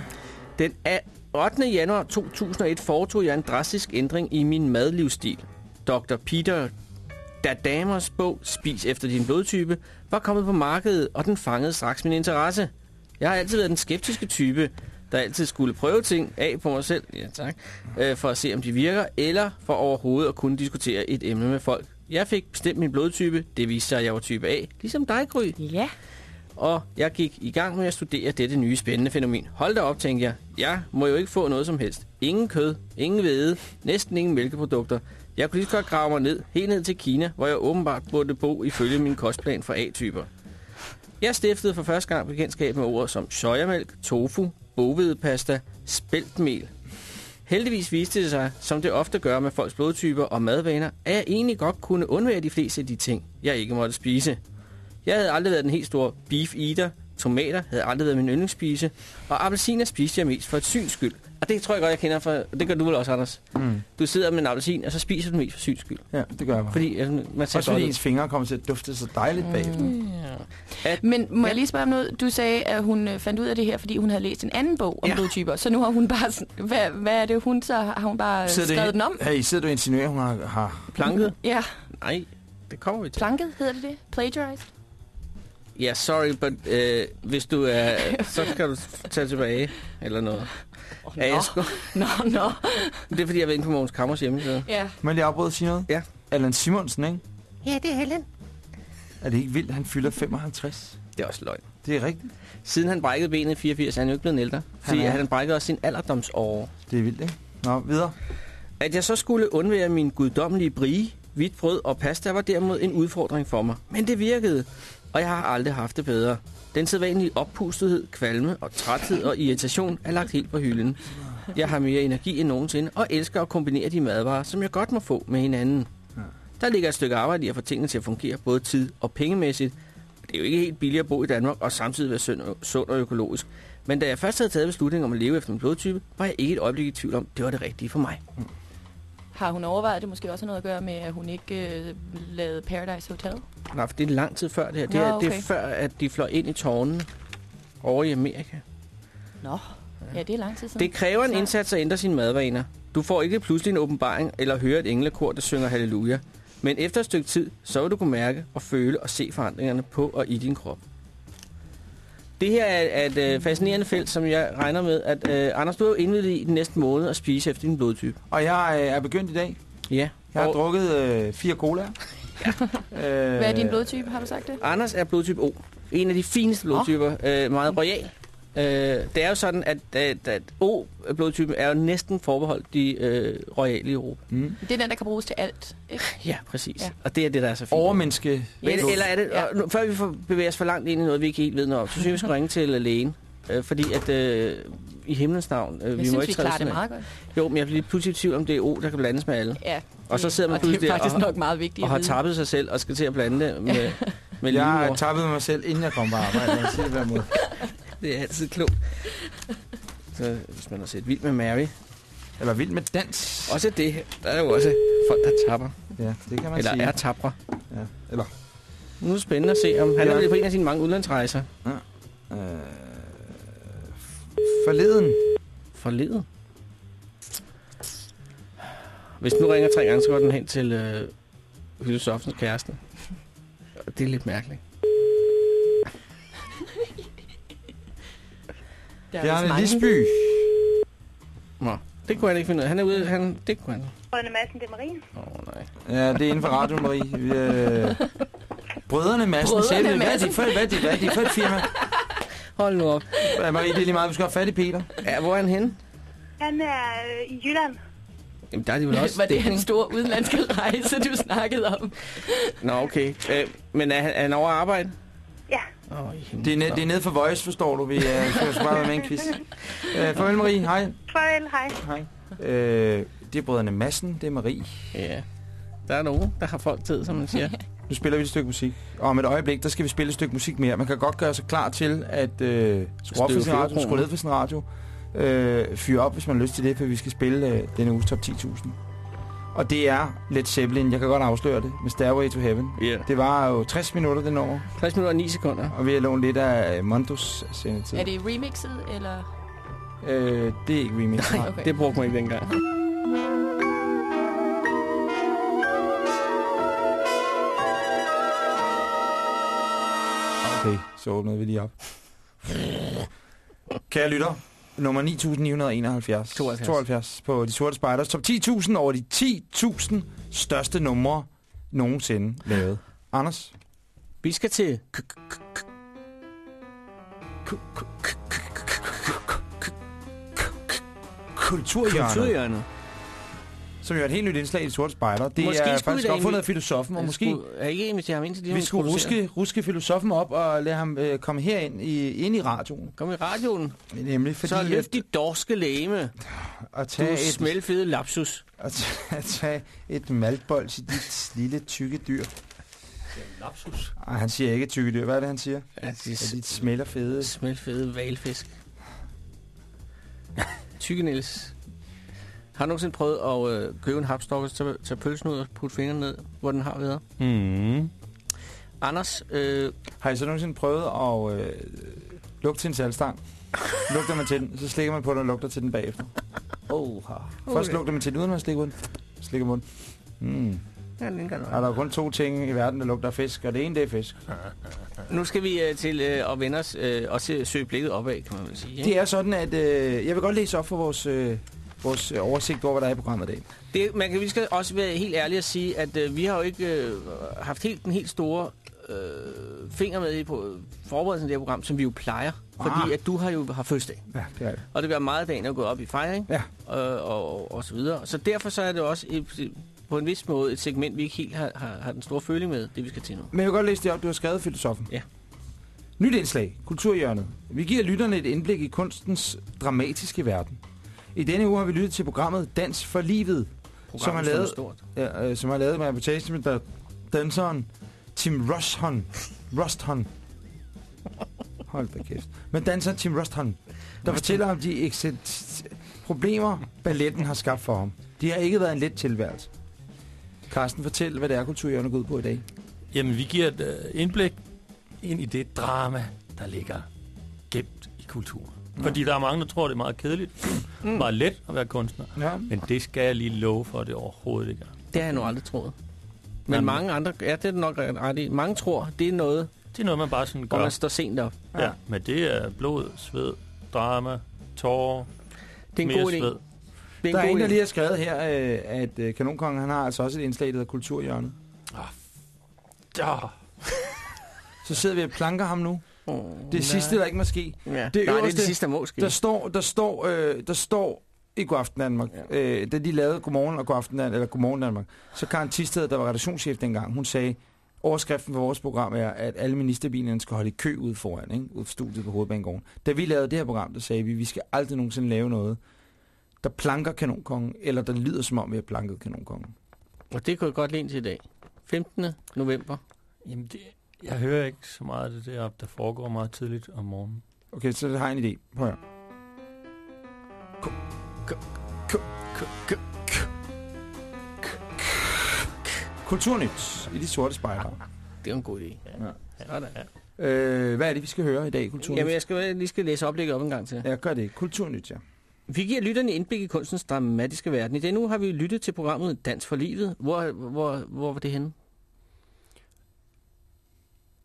Den er 8. januar 2001 foretog jeg en drastisk ændring i min madlivsstil. Dr. Peter Dadamers bog Spis efter din blodtype var kommet på markedet, og den fangede straks min interesse. Jeg har altid været den skeptiske type, der altid skulle prøve ting af på mig selv, ja tak, øh, for at se om de virker, eller for overhovedet at kunne diskutere et emne med folk. Jeg fik bestemt min blodtype, det viste sig, at jeg var type A, ligesom dig, Gry. Ja. Og jeg gik i gang med at studere dette nye spændende fænomen. Hold da op, tænkte jeg. Jeg må jo ikke få noget som helst. Ingen kød, ingen hvede, næsten ingen mælkeprodukter. Jeg kunne lige så godt grave mig ned, helt ned til Kina, hvor jeg åbenbart burde bo ifølge min kostplan for A-typer. Jeg stiftede for første gang bekendtskab med ord som sojamælk, tofu, bovedepasta, spæltmel. Heldigvis viste det sig, som det ofte gør med folks blodtyper og madvaner, at jeg egentlig godt kunne undvære de fleste af de ting, jeg ikke måtte spise. Jeg havde aldrig været den helt store beef eater. Tomater havde aldrig været min yndlingsspise. Og appelsiner spiste jeg mest for et syns skyld. Og det tror jeg godt, jeg kender for... Det gør du vel også, Anders. Mm. Du sidder med en appelsin, og så spiser du den mest for syns skyld. ja, det gør jeg bare. Fordi altså, man ser Også fordi ud. ens fingre kommer til at dufte så dejligt bagefter. Ja. At, Men må Ja. jeg lige spørge om noget? Du sagde, at hun øh, fandt ud af det her, fordi hun havde læst en anden bog om Ja. blodtyper. Så nu har hun bare... Hvad, hvad er det, hun så har hun bare øh, Sidder skrevet den om? Hey, sidder du og insinuerer, hun har, har... planket? Ja, Nej, det kommer vi til. planket hedder det det? Plagiarized? Ja, sorry, but øh, hvis du er... så skal du tage tilbage, eller noget. Oh, Er jeg sgu... Nå, nå. Det er fordi, jeg var inde på Mogens Kammers hjemmeside. Ja. Må jeg lige afbryde og sige noget? Ja. Allan Simonsen, ikke? Ja, det er Helen. Er det ikke vildt, han fylder 55? Det er også løgn. Det er rigtigt. Siden han brækkede benet i 84, er han jo ikke blevet ældre. Fordi Han er- han, han brækkede også sin alderdomsår. Det er vildt, ikke? Nå, videre. At jeg så skulle undvære min guddommelige brie, hvidt brød og pasta var derimod en udfordring for mig. Men det virkede, og jeg har aldrig haft det bedre. Den sædvanlige oppustethed, kvalme og træthed og irritation er lagt helt på hylden. Jeg har mere energi end nogensinde og elsker at kombinere de madvarer, som jeg godt må få med hinanden. Der ligger et stykke arbejde i at få tingene til at fungere både tid og pengemæssigt. det er jo ikke helt billigt at bo i Danmark, og samtidig være sund, sund og økologisk. Men da jeg først havde taget beslutningen om at leve efter min blodtype, var jeg ikke et øjeblik i tvivl om, det var det rigtige for mig. Har hun overvejet, det måske også har noget at gøre med, at hun ikke øh, lavede Paradise Hotel? Nej, for det er lang tid før det her. Det, Nå, er, det okay. er før, at de fløj ind i tårnene over i Amerika. Nå, ja, det er lang tid siden. Det kræver en indsats at ændre sine madvaner. Du får ikke pludselig en åbenbaring eller høre et englekor, der synger halleluja. Men efter et stykke tid, så vil du kunne mærke og føle og se forandringerne på og i din krop. Det her er et øh, fascinerende felt, som jeg regner med, at øh, Anders, du er jo indvidet i den næste måned at spise efter din blodtype. Og jeg øh, er begyndt i dag. Ja. Jeg har og drukket øh, fire cola. Ja. øh, Hvad er din blodtype, har du sagt det? Anders er blodtype O. En af de fineste blodtyper. Øh, meget royal. Øh, det er jo sådan, at, at, at O-blodtypen er jo næsten forbeholdt de øh, royale i Europa. Mm. Det er den, der kan bruges til alt. Ikke? Ja, præcis. Ja. Ja. Og det er det, der er så fint. Overmenneske. Men, Yes. Eller er det, Ja. ja. nu, før vi får bevæger os for langt ind i noget, vi ikke helt ved noget om, så synes jeg, vi skal ringe til lægen. Øh, fordi at øh, i himlens navn, øh, Jeg vi synes, må vi ikke træde klarer det meget godt. Jo, men jeg bliver pludselig i tvivl om, det er O, der kan blandes med alle. Ja, Og så sidder man og det pludselig er der faktisk og- nok meget vigtigt Og har tappet sig selv og skal til at blande det med, med Jeg har livmor. tappet mig selv, inden jeg kom på arbejde. Jeg den måde. Det er altid klogt. Så hvis man har set Vild med Mary. Eller vild med dans. Også det. Der er jo også folk, der tapper. Ja, det kan man Eller sige. er tabre. Ja. Eller, Nu er det spændende at se, om han Ja. er på en af sine mange udlandsrejser. øh, forleden. Forleden. Hvis nu ringer tre gange, så går den hen til øh, filosofens kæreste. Det er lidt mærkeligt. Der er Bjarne. Lisby. Nå, det kunne han ikke finde ud af. Han er ude, han, det kunne han. Rønne Madsen, det er Marie. Åh, oh, nej. Ja, det er inden for Radio Marie. Vi, øh, Brødrene Madsen. Brødrene selv. Hvad er Madsen. de for, hvad er de, hvad er de for et firma? Hold nu op. Ja, Marie, det er lige meget, vi skal have fat i Peter. Ja, hvor er han henne? Han er øh, i Jylland. Jamen, der er de vel også Var det dækning. en stor udenlandske rejse, du snakkede om? Nå, okay. Øh, men er han, er han over arbejde? Himlen. Det er, ned, det er nede for Voice, forstår du. Vi øh, skal bare være med en quiz. Øh, farvel Marie, hej. Farvel, hej. Hej. Øh, det er brødrene Madsen, det er Marie. Ja. Der er nogen, der har folk tid, som man siger. Nu spiller vi et stykke musik. Og om et øjeblik, der skal vi spille et stykke musik mere. Man kan godt gøre sig klar til at øh, skrue op for sin radio, skrue ned for sin radio. Øh, fyre op, hvis man har lyst til det, for vi skal spille øh, denne uges top 10.000. Og det er Led Zeppelin, jeg kan godt afsløre det, med Stairway to Heaven. Yeah. Det var jo 60 minutter den år, 60 minutter og 9 sekunder. og vi har lånt lidt af øh, Mondos sendetid. Er det remixet, eller? Øh, det er ikke remix. nej. Okay. Det brugte man ikke dengang. Okay, så åbnede vi lige op. Kære lytter, nummer 9971. 72. 72 på De Sorte Spejders. Top 10.000 over de 10.000 største numre nogensinde lavet. Anders? Vi skal til... Kulturhjørnet. Kulturhjørnet. Som jo er et helt nyt indslag i De Sorte Spejder. Det Måske er faktisk opfundet af filosofen, og måske Skulle, er ikke invitere ham ind til det, vi skulle ruske, ruske filosofen op og lade ham øh, komme herind i, ind i radioen. Kom i radioen. Nemlig fordi så løft dit dorske læme. Du tage et, smeltfede lapsus. at, tage- tage et maltbold til dit lille tykke dyr. Lapsus? Ej, han siger ikke tykke dyr. Hvad er det, han siger? Ja, At det dit smelter fede. valfisk. Tykke Niels. Har du nogensinde prøvet at øh, købe en hapstok og tage, tage pølsen ud og putte fingrene ned, hvor den har været? Mm. Anders, øh, Har I så nogensinde prøvet at øh, lugte til en salgstang? Lugter man til den, så slikker man på den og lugter til den bagefter. Oh, Først Okay. lugter man til den, uden at slikke den. Slikker munden. Mm. ja, den kan Er der er kun to ting i verden, der lugter af fisk, og det ene det er fisk. Nu skal vi øh, til øh, at vende os øh, og se, søge blikket opad, kan man vel sige. Ikke? Det er sådan, at øh, jeg vil godt læse op for vores, øh, vores øh, oversigt over, hvad der er i programmet i dag. Det, man kan, vi skal også være helt ærlige at sige, at øh, vi har jo ikke øh, haft helt den helt store øh, finger med i på forberedelsen af det her program, som vi jo plejer. Fordi at du har jo har fødselsdag. Ja, det er det. Og det gør meget, dagen er gået op i fejring. Ja. Og, og, og så videre. Så derfor så er det også et, på en vis måde et segment, vi ikke helt har, har, har den store føling med, det vi skal til nu. Men jeg vil godt læse det op, du har skrevet filosofen. Ja. Nyt indslag, Kulturhjørnet. Vi giver lytterne et indblik i kunstens dramatiske verden. I denne uge har vi lyttet til programmet Dans for Livet, som har, lavet, stort. ja, øh, som har lavet med reportage med der, danseren Tim Rusthon. Rusthon. Hold da kæft. Men danser Tim Ruston, der fortæller om de problemer, balletten har skabt for ham. De har ikke været en let tilværelse. Carsten, fortæl, hvad det er, kulturhjørnet går ud på i dag. Jamen, vi giver et øh, indblik ind i det drama, der ligger gemt i kulturen. Nå. Fordi der er mange, der tror, det er meget kedeligt. Mm. Meget let at være kunstner. Ja. Men det skal jeg lige love for, at det overhovedet ikke er. Det har jeg nu aldrig troet. Men Jamen. mange andre, ja, det er nok ret i. Mange tror, det er noget, Det er noget, man bare sådan gør. hvor man står sent op. Ja, men det er blod, sved, drama, tårer, Det er en mere god idé. sved. Det er Der er en der lige har skrevet her, øh, at øh, Kanonkongen han har altså også et indslag, der hedder Kulturhjørnet. Ja. Så sidder vi og planker ham nu. Oh, Det sidste, der ikke må ske. Ja. Nej, det er det sidste, der må ske. Der står, der står, øh, der står i Godaften Danmark, ja. øh, da de lavede Godmorgen og Godaften eller Godmorgen Danmark, så Karen Tisted, der var redaktionschef dengang, hun sagde, overskriften for vores program er, at alle ministerbilerne skal holde i kø ude foran, ikke? ude for studiet på Hovedbanegården. Da vi lavede det her program, der sagde vi, vi skal aldrig nogensinde lave noget, der planker kanonkongen, eller der lyder som om, vi har planket kanonkongen. Og det kunne jeg godt lide til i dag. 15. november. Jamen, det, jeg hører ikke så meget af det der, der foregår meget tidligt om morgenen. Okay, så har jeg en idé. Prøv at høre. Kulturnyt i de sorte spejder. Det er en god idé. Ja. Sådan. Øh, hvad er det, vi skal høre i dag i Kulturnyt? Jamen, jeg skal lige skal læse oplægget op en gang til. Ja, gør det. Kulturnyt, ja. Vi giver lytterne indblik i kunstens dramatiske verden. I denne uge har vi lyttet til programmet Dans for livet. Hvor, hvor, hvor var det henne?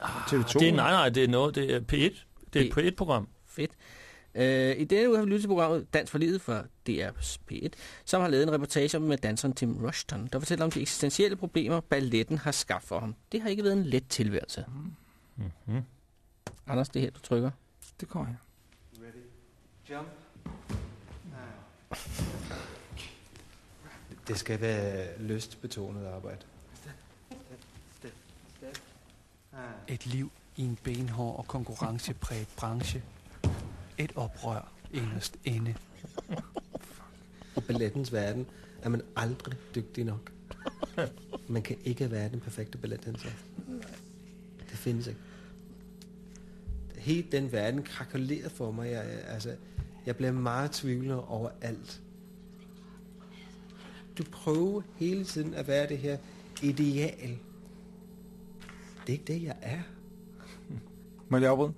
TV2. Det er, nej, nej, det er noget, det er P1. Det er et P1-program. Fedt. Øh, I denne uge har vi lyttet til programmet Dans for livet fra DR P1, som har lavet en reportage med danseren Tim Rushton, der fortæller om de eksistentielle problemer, balletten har skabt for ham. Det har ikke været en let tilværelse. Mm-hmm. Anders, det er her, du trykker. Det kommer her. Jump. Det skal være lystbetonet arbejde. Et liv i en benhård og konkurrencepræget branche. Et oprør inderst inde. I ballettens verden er man aldrig dygtig nok. Man kan ikke være den perfekte balletdanser. Det findes ikke. Helt den verden krakulerer for mig. Jeg, altså, jeg bliver meget tvivlende over alt. Du prøver hele tiden at være det her ideal. Det er ikke det, jeg er. Må jeg lige afbryde?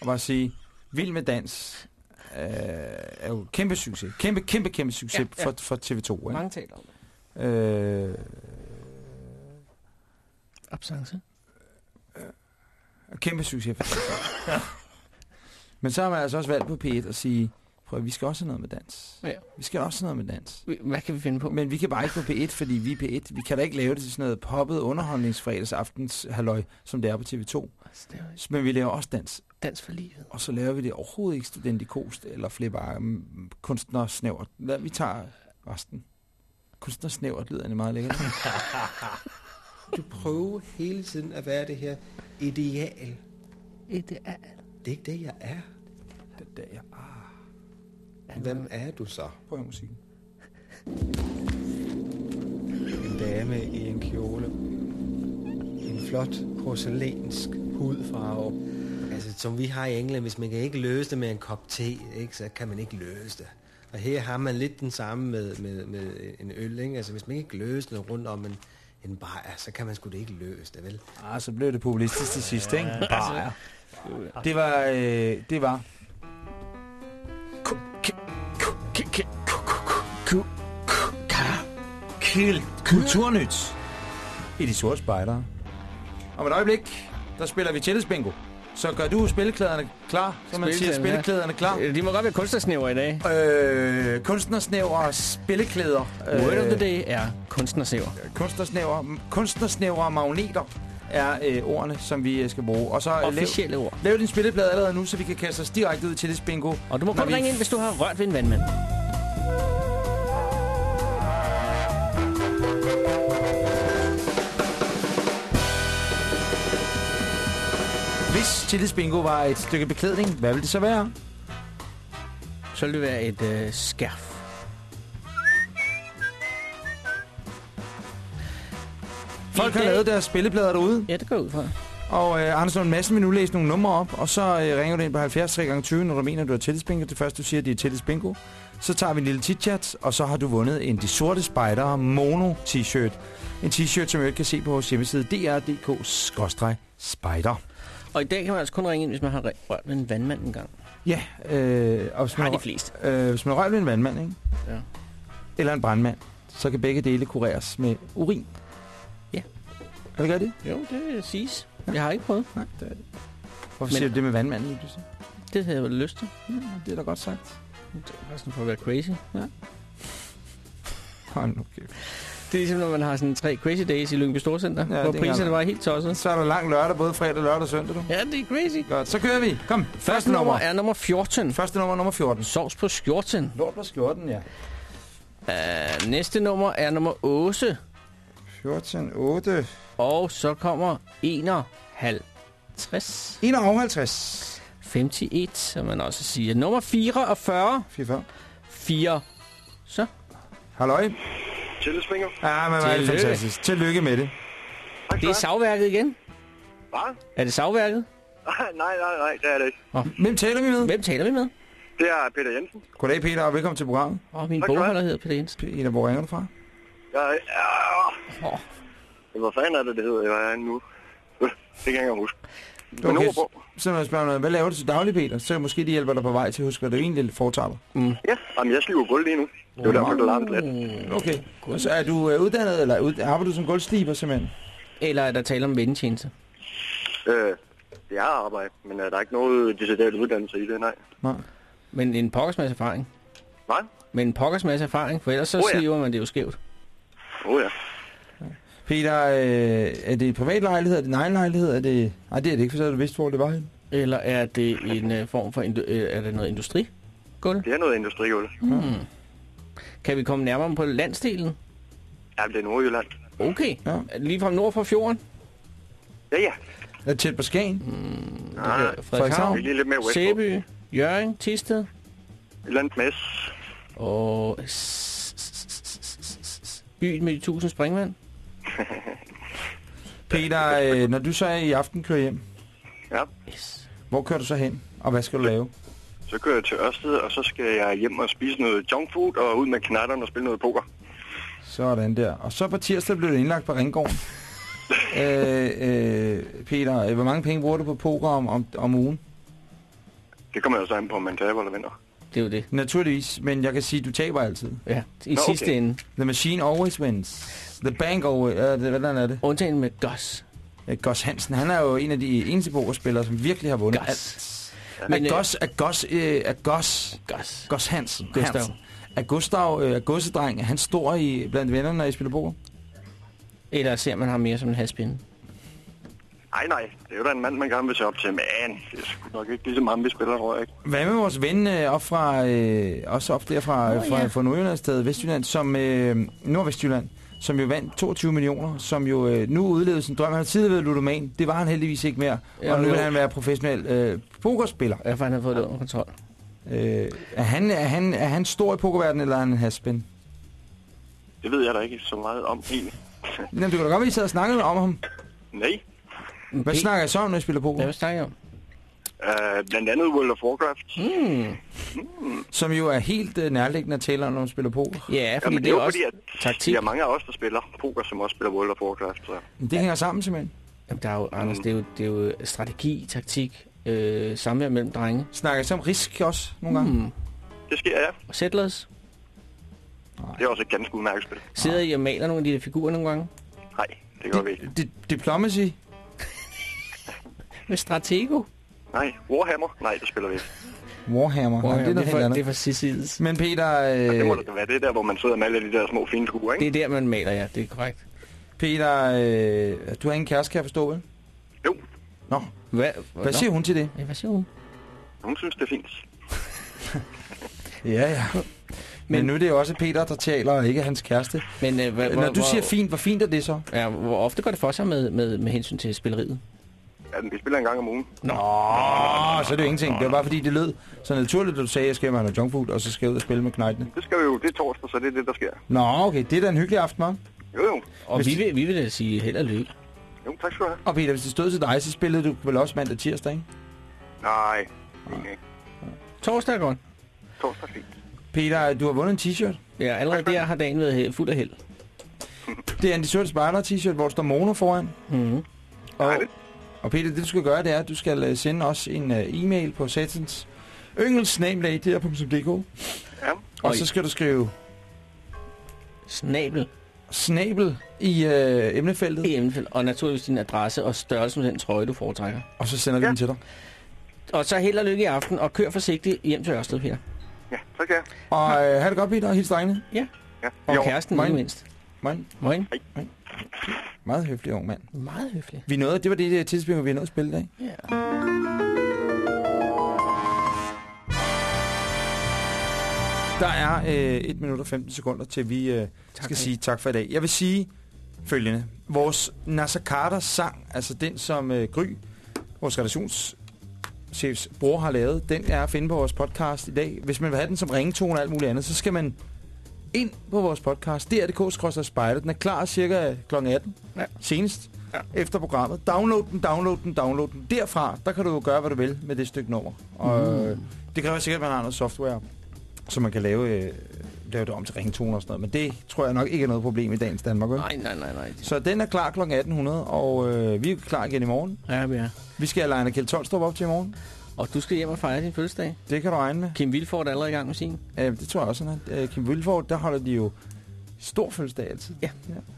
Og bare sige, Vild med Dans øh, er jo kæmpe succes. Kæmpe, kæmpe, kæmpe succes Ja, ja. For, for TV2. Ikke? Mange taler om det. Øh, Absence. kæmpe succes for TV2. Men så har man altså også valgt på P1 at sige, prøv at vi skal også have noget med dans. Ja. Vi skal også have noget med dans. Hvad kan vi finde på? Men vi kan bare ikke på P1, fordi vi er P1. Vi kan da ikke lave det til sådan noget poppet underholdningsfredagsaftens halløj, som det er på TV2. Men vi laver også dans. Dans for livet. Og så laver vi det overhovedet ikke studentikost eller flipper mm, kunstnersnævert. Lad, vi tager resten. Kunstnersnævert lyder egentlig meget lækkert. Du prøver hele tiden at være det her ideal. Ideal. Det er ikke det, jeg er. Det er det, jeg er. Hvem er du så? Prøv musikken. En dame i en kjole. En flot porcelænsk hudfarve. Altså, som vi har i England, hvis man kan ikke løse det med en kop te, ikke, så kan man ikke løse det. Og her har man lidt den samme med, med, med en øl, ikke? Altså, hvis man ikke løser det rundt om en, en bar, så kan man sgu det ikke løse det, vel? Ah, så blev det populistisk til sidst, ikke? Ja. altså. Det var, øh, det var Kulturnyt i de sorte spejdere. Om et øjeblik, der spiller vi Bingo. Så gør du spilleklæderne klar, som man siger, Spilleklæderne, klar. De må godt være kunstnersnæver i dag. Øh, kunstnersnæver spilleklæder. Word of the day er kunstnersnæver. Kunstnersnæver, kunstnersnæver og magneter er øh, ordene, som vi øh, skal bruge. Og så øh, Officielle lav, ord. Lav din spilleplade allerede nu, så vi kan kaste os direkte ud til det bingo. Og du må godt vi- ringe ind, hvis du har rørt ved en vandmand. Hvis Tillis Bingo var et stykke beklædning, hvad ville det så være? Så ville det være et øh, skærf. Folk har lavet deres spilleplader derude. Ja, det går ud fra. Og øh, Anders Lund Madsen vil nu læse nogle numre op, og så øh, ringer du ind på 70 3 gange 20, når du mener, du har tillidsbingo. Det første, du siger, det er tillidsbingo. Så tager vi en lille chit-chat, og så har du vundet en De Sorte Spejdere Mono t-shirt. En t-shirt, som jeg kan se på vores hjemmeside dr.dk-spejder. Og i dag kan man altså kun ringe ind, hvis man har rørt med en vandmand en gang. Ja, øh, og hvis Har man, de fleste. Øh, hvis man rører ved en vandmand, ikke? Ja. eller en brandmand, så kan begge dele kureres med urin. Ja. Er det det? Jo, det siges. Jeg har ikke prøvet. Nej, det er det. Hvorfor Men- siger du det med vandmanden lige pludselig? Det havde jeg vel lyst til. Ja, det er da godt sagt. Det er sådan for at være crazy. Ja. Hold nu kæft. Det er ligesom, når man har sådan tre crazy days i Lyngby Storcenter, Ja, ja, hvor er priserne var helt tosset. Så er der lang lørdag, både fredag, lørdag og søndag, du. Ja, det er crazy. Godt, så kører vi. Kom, første, Første nummer er nummer 14. Første nummer, nummer 14. Sovs på skjorten. Lort på skjorten, ja. Uh, næste nummer er nummer 8. 14, 8. Og så kommer 51. 51. 51, som man også siger. Nummer 44. 44. 4. Så. Halløj. Tillidsfinger. Ja, men er det Tillykke. fantastisk. Tillykke med det. Det er savværket igen. Hvad? Er det savværket? nej, nej, nej, det er det ikke. Hvem taler vi med? Hvem taler vi med? Det er Peter Jensen. Goddag, Peter, og velkommen til programmet. Åh, min Tak skal du bogholder hedder Peter Jensen. Peter, hvor ringer du fra? Jeg, ja, Åh. Hvad fanden er det, det hedder? Jeg er nu. Det kan jeg ikke huske. Men Okay, på. så når jeg spørger noget, hvad laver du til daglig, Peter? Så måske de hjælper dig på vej til at huske, hvad du egentlig foretager dig. Mm. Ja, jamen, jeg sliver gulv lige nu. Det er jo derfor, det larmer lidt. Okay. Og så er du øh, uddannet, eller ud, arbejder du som gulvsliber simpelthen? Eller er der tale om vendetjeneste? Øh, det er arbejde, men øh, der er ikke noget decideret uddannelse i det, nej. Nej. Men en pokkers masse erfaring. Hvad? Men en pokkers masse erfaring, for ellers så oh, ja. sliver man det jo skævt. Åh oh, ja. Peter, øh, er det en privat lejlighed? Er det en egen lejlighed? Er det... Nej, det er det ikke, for så havde du vidst, hvor det var henne. Eller er det en uh, form for... Indu- øh, er det noget industrigulv? Det er noget industrigulv. Hmm. Kan vi komme nærmere på landsdelen? Ja, det er Nordjylland. Okay. Ja. Lige fra nord for fjorden? Ja, ja. Er det tæt på Skagen? Mm, Ah, Frederikshavn, vi er lige lidt mere westpå. Sæby, Jørgen, Tisted Et eller andet mess. og byen med de tusind springvand. Peter, øh, når du så i aften kører hjem, Ja. Yes. hvor kører du så hen? Og hvad skal du lave? Så kører jeg til Ørsted, og så skal jeg hjem og spise noget junk food, og ud med knatterne og spille noget poker. Sådan der. Og så på tirsdag blev det indlagt på Ringgården. øh, øh, Peter, øh, hvor mange penge bruger du på poker om, om, om ugen? Det kommer jo så an på, om man taber eller vinder. Det er jo det. Naturligvis, men jeg kan sige, at du taber altid. Ja, i Nå, sidste okay. ende. The machine always wins. The bank always... Uh, det, hvordan er det? Undtagen med Gus. Uh, Gus Hansen, han er jo en af de eneste pokerspillere, som virkelig har vundet Gus. alt. Men, Men, øh, Gus, er Gus, øh, er Gus, Gus. Gus Hansen. Gustav. Hansen. Er Gustav, øh, er godsedreng, er han stor i, blandt vennerne, når I spiller poker? Eller ser man ham mere som en haspinde? Nej, nej. Det er jo da en mand, man gerne vil se op til, men det er sgu nok ikke lige så meget, vi spiller, tror jeg ikke. Hvad med vores ven øh, op fra, øh, også op der fra, Nå, oh, fra, ja. fra Nordjyllandsstedet, Vestjylland, som, øh, Nordvestjylland, som jo vandt 22 millioner, som jo øh, nu udlevede sin drøm. Han har tidligere været ludoman, det var han heldigvis ikke mere, Ja, og nu vil han være professionel øh, pokerspiller. Ja, for han har fået det under kontrol. Øh, er, han, er, han, er han stor i pokerverdenen, eller er han en haspin? Det ved jeg da ikke så meget om egentlig. Jamen, du kan da godt være, at I sad og snakkede om ham. Nej. Hvad snakker I så om, når I spiller poker? Hvad snakker I om? Uh, blandt andet World of Warcraft. Mm. Som jo er helt øh, nærliggende at tale om, når man spiller poker. Ja, fordi Jamen, det er jo også fordi, at taktik. Der er mange af os, der spiller poker, som også spiller World of Warcraft. Så. Det hænger sammen simpelthen. Jamen, der er jo, Anders, det er jo, det er jo strategi, taktik, øh, samvær mellem drenge. Snakker I så om risk også nogle gange? Mm. Det sker, ja. Og Settlers. Det er også et ganske udmærket spil. Sidder I og maler nogle af de der figurer nogle gange? Nej, det gør vi ikke. Di- diplomacy? Med Stratego? Nej, Warhammer? Nej, det spiller vi ikke. Warhammer. Nej, det er noget det, er for, det er for Sicilis. Men Peter, Det må øh, da være det der, hvor man sidder med alle de der små fine skure, ikke? Det er der, man maler, ja. Det er korrekt. Peter, øh, du har ingen kæreste, kan jeg forstå, vel? Jo, Nå, Hvad, hvad siger hun til det? Ja, hvad siger hun? hun synes, det er fint. Ja, ja. Men nu er det jo også Peter, der taler, og ikke hans kæreste. Men, øh, hvad, Når du siger fint, hvor fint er det så? Ja, hvor ofte går det for sig med, med, med hensyn til spilleriet? Ja, vi spiller en gang om ugen. Nå, så er det jo ingenting. Det var bare fordi, det lød så naturligt, at du sagde, at jeg skal have noget junkfood, og så skal jeg ud og spille med knejtene. Det skal vi jo, det er torsdag, så det er det, der sker. Nå, okay, det er da en hyggelig aften, hva'? Jo, jo. Og vi vil, vi vil da sige held og lykke. Jo, tak skal du have. Og Peter, hvis det stod til dig, så spillede du vel også mandag tirsdag, ikke? Nej, ikke. Torsdag er godt. Torsdag er fint. Peter, du har vundet en t-shirt. Ja, allerede der har dagen været fuld af held. Det er en De Sorte Spejder t-shirt, hvor der står Mono foran. Mm-hmm. Og, og Peter, det du skal gøre, det er, at du skal øh, sende os en uh, e-mail på satans yngelsnablag.dk Ja. Og så skal du skrive Snabel. snabel i øh, emnefeltet. I emnefeltet. Og naturligvis din adresse og størrelse med den trøje, du foretrækker. Og så sender vi den til dig. Og så held og lykke i aften, og kør forsigtigt hjem til Ørsted, Peter. Ja, tak ja. Og øh, have det godt, Peter, og hils drengene. Ja. Ja. Og Jo, kæresten, moin. ikke mindst. Moin. Moin. Meget høflig ung mand. Meget høflig. Vi nåede, det var det, tidspunkt, vi nåede at spille i dag. Ja. Der er øh, 1 minut og 15 sekunder, til vi øh, skal sige tak for i dag. Jeg vil sige følgende. Vores Nasser Carter sang, altså den, som øh, Gry, vores redaktionschefs bror har lavet, den er at finde på vores podcast i dag. Hvis man vil have den som ringetone og alt muligt andet, så skal man ind på vores podcast. DRDK Spejder. Den er klar cirka kl. 18. Ja. Senest. Ja. Efter programmet. Download den, download den, download den. Derfra, der kan du gøre, hvad du vil med det stykke nummer. Og Mm. øh, det kræver sikkert, at man har noget software, så man kan lave, øh, lave det om til ringtoner og sådan noget. Men det tror jeg nok ikke er noget problem i dagens Danmark. Nej, nej, nej, nej. Så den er klar kl. 1800, og øh, vi er klar igen i morgen. Ja, vi er. Vi skal have Leine Kjeld Tolstrup op til i morgen. Og du skal hjem og fejre din fødselsdag. Det kan du regne med. Kim Vilfort er allerede i gang med sin. Ja, det tror jeg også, han er. Øh, Kim Wilford, der holder de jo stor fødselsdag altid. Ja,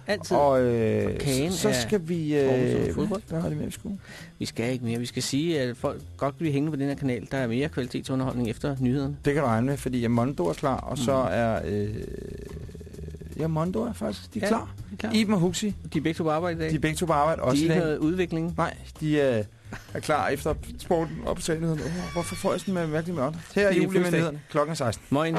altid. Og, øh, Og kagen så er skal vi... Øh, fodbold. hvad har det med, vi skulle? Vi skal ikke mere. Vi skal sige, at folk godt kan blive hængende på den her kanal. Der er mere kvalitetsunderholdning efter nyhederne. Det kan du regne med, fordi Mondo er klar, og så Mm. er... Øh, ja, Mondo er faktisk, de er Ja, klar. de er klar. Iben og Huxi, De er begge to på arbejde i dag. de er begge to på arbejde også de i er dag. noget udvikling. Nej, de øh, er klar efter sporten og på Oh, hvorfor får jeg sådan med mærkelige mørter? Her er julemandlederne klokken 16. Moin.